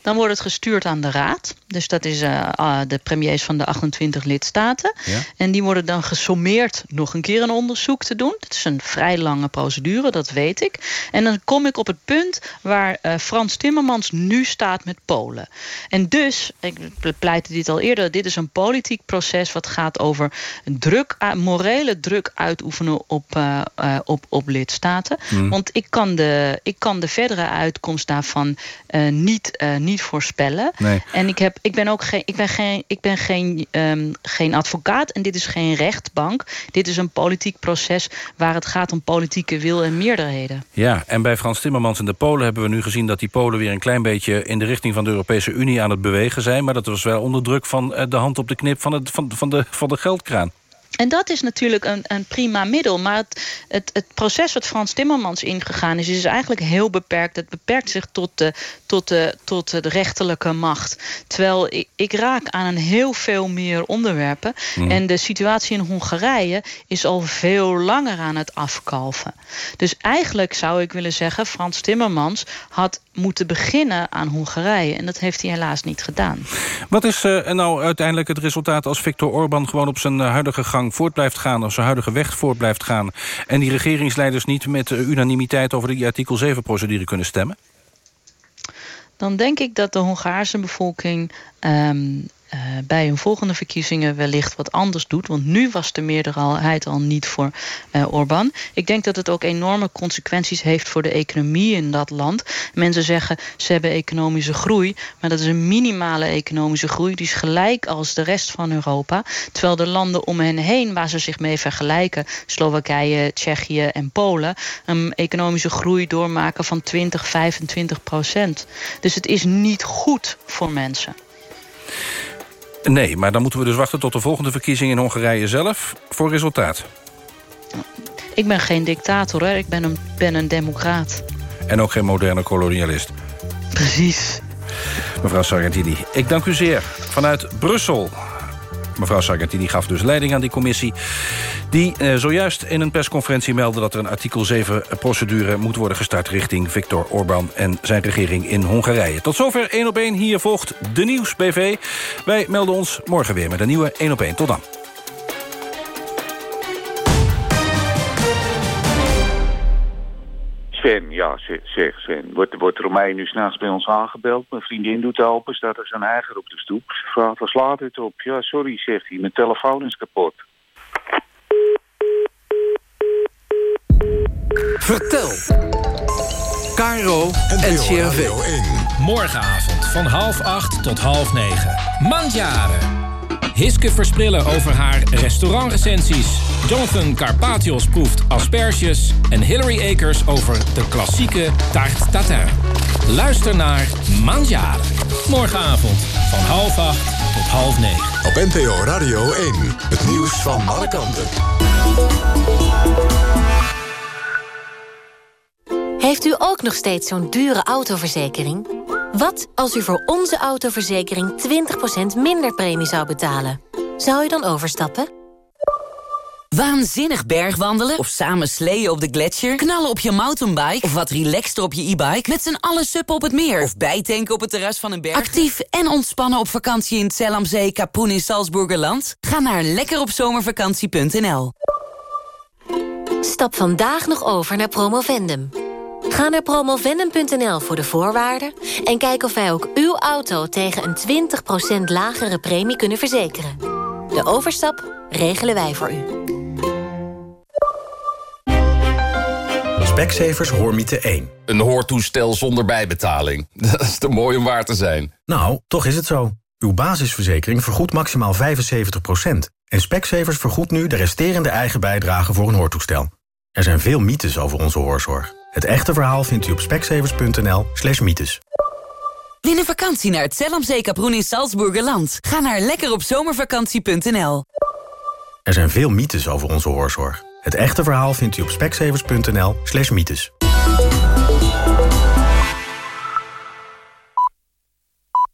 Dan wordt het gestuurd aan de Raad. Dus dat is uh, de premiers van de 28 lidstaten. Ja. En die worden dan gesommeerd nog een keer een onderzoek te doen. Het is een vrij lange procedure, dat weet ik. En dan kom ik op het punt waar uh, Frans Timmermans nu staat met Polen. En dus, ik pleitte dit al eerder... dit is een politiek proces wat gaat over druk, morele druk uitoefenen op, op, op lidstaten. Mm. Want ik kan, de, ik kan de verdere uitkomst daarvan niet uh, niet voorspellen. Nee. En ik, heb, ik ben ook geen, ik ben geen, ik ben geen, um, geen advocaat en dit is geen rechtbank. Dit is een politiek proces waar het gaat om politieke wil en meerderheden. Ja, en bij Frans Timmermans en de Polen hebben we nu gezien... dat die Polen weer een klein beetje in de richting van de Europese Unie aan het bewegen zijn. Maar dat was wel onder druk van uh, de hand op de knip van, het, van, van, de, van de geldkraan. En dat is natuurlijk een, een prima middel. Maar het, het, het, proces wat Frans Timmermans ingegaan is... is eigenlijk heel beperkt. Het beperkt zich tot de, tot de, tot de rechterlijke macht. Terwijl ik, ik raak aan een heel veel meer onderwerpen. Mm. En de situatie in Hongarije is al veel langer aan het afkalven. Dus eigenlijk zou ik willen zeggen... Frans Timmermans had moeten beginnen aan Hongarije. En dat heeft hij helaas niet gedaan. Wat is uh, nou uiteindelijk het resultaat als Viktor Orban... gewoon op zijn uh, huidige gang voort blijft gaan... of zijn huidige weg voort blijft gaan... en die regeringsleiders niet met uh, unanimiteit... over die artikel 7-procedure kunnen stemmen? Dan denk ik dat de Hongaarse bevolking... Um, uh, bij hun volgende verkiezingen wellicht wat anders doet. Want nu was de meerderheid al niet voor uh, Orbán. Ik denk dat het ook enorme consequenties heeft voor de economie in dat land. Mensen zeggen ze hebben economische groei. Maar dat is een minimale economische groei. Die is gelijk als de rest van Europa. Terwijl de landen om hen heen waar ze zich mee vergelijken... Slowakije, Tsjechië en Polen... een economische groei doormaken van 20, 25 procent. Dus het is niet goed voor mensen. Nee, maar dan moeten we dus wachten tot de volgende verkiezing in Hongarije zelf... voor resultaat. Ik ben geen dictator, hè. ik ben een, ben een democraat. En ook geen moderne kolonialist. Precies. Mevrouw Sargentini, ik dank u zeer. Vanuit Brussel Mevrouw Sargentini gaf dus leiding aan die commissie... die eh, zojuist in een persconferentie meldde... dat er een artikel 7-procedure moet worden gestart... richting Viktor Orbán en zijn regering in Hongarije. Tot zover 1 op 1. Hier volgt de Nieuws BV. Wij melden ons morgen weer met een nieuwe 1 op 1. Tot dan. Sven, ja, zeg Sven. Wordt, wordt Romein nu s'nachts bij ons aangebeld? Mijn vriendin doet open, staat er zijn eigen op de stoep. Ze vraagt, waar slaat het op? Ja, sorry, zegt hij, mijn telefoon is kapot. Vertel. Caro en CRV. Morgenavond van half acht tot half negen. Mandjaren. Hiske Versprillen over haar restaurantrecensies. Jonathan Carpatios proeft asperges. En Hillary Akers over de klassieke tarte tatin. Luister naar Mangiare. Morgenavond van half acht tot half negen. Op NPO Radio 1. Het nieuws van alle kanten. Heeft u ook nog steeds zo'n dure autoverzekering? Wat als u voor onze autoverzekering 20% minder premie zou betalen? Zou je dan overstappen? Waanzinnig bergwandelen of samen sleeën op de gletsjer... knallen op je mountainbike of wat relaxter op je e-bike... met z'n allen suppen op het meer of bijtanken op het terras van een berg. Actief en ontspannen op vakantie in Zellamzee, Kapoen in Salzburgerland? Ga naar lekkeropzomervakantie.nl. Stap vandaag nog over naar Promovendum. Ga naar promovendum.nl voor de voorwaarden... en kijk of wij ook uw auto tegen een 20% lagere premie kunnen verzekeren. De overstap regelen wij voor u. Specsavers Hoormiete 1. Een hoortoestel zonder bijbetaling. Dat is te mooi om waar te zijn. Nou, toch is het zo. Uw basisverzekering vergoedt maximaal 75%. En Specsavers vergoedt nu de resterende eigen bijdrage voor een hoortoestel. Er zijn veel mythes over onze hoorzorg. Het echte verhaal vindt u op specsavers.nl slash mythes. Win een vakantie naar het Zellamzee Kaproen in Salzburgerland. Ga naar lekkeropzomervakantie.nl. Er zijn veel mythes over onze hoorzorg. Het echte verhaal vindt u op specsavers.nl slash mythes.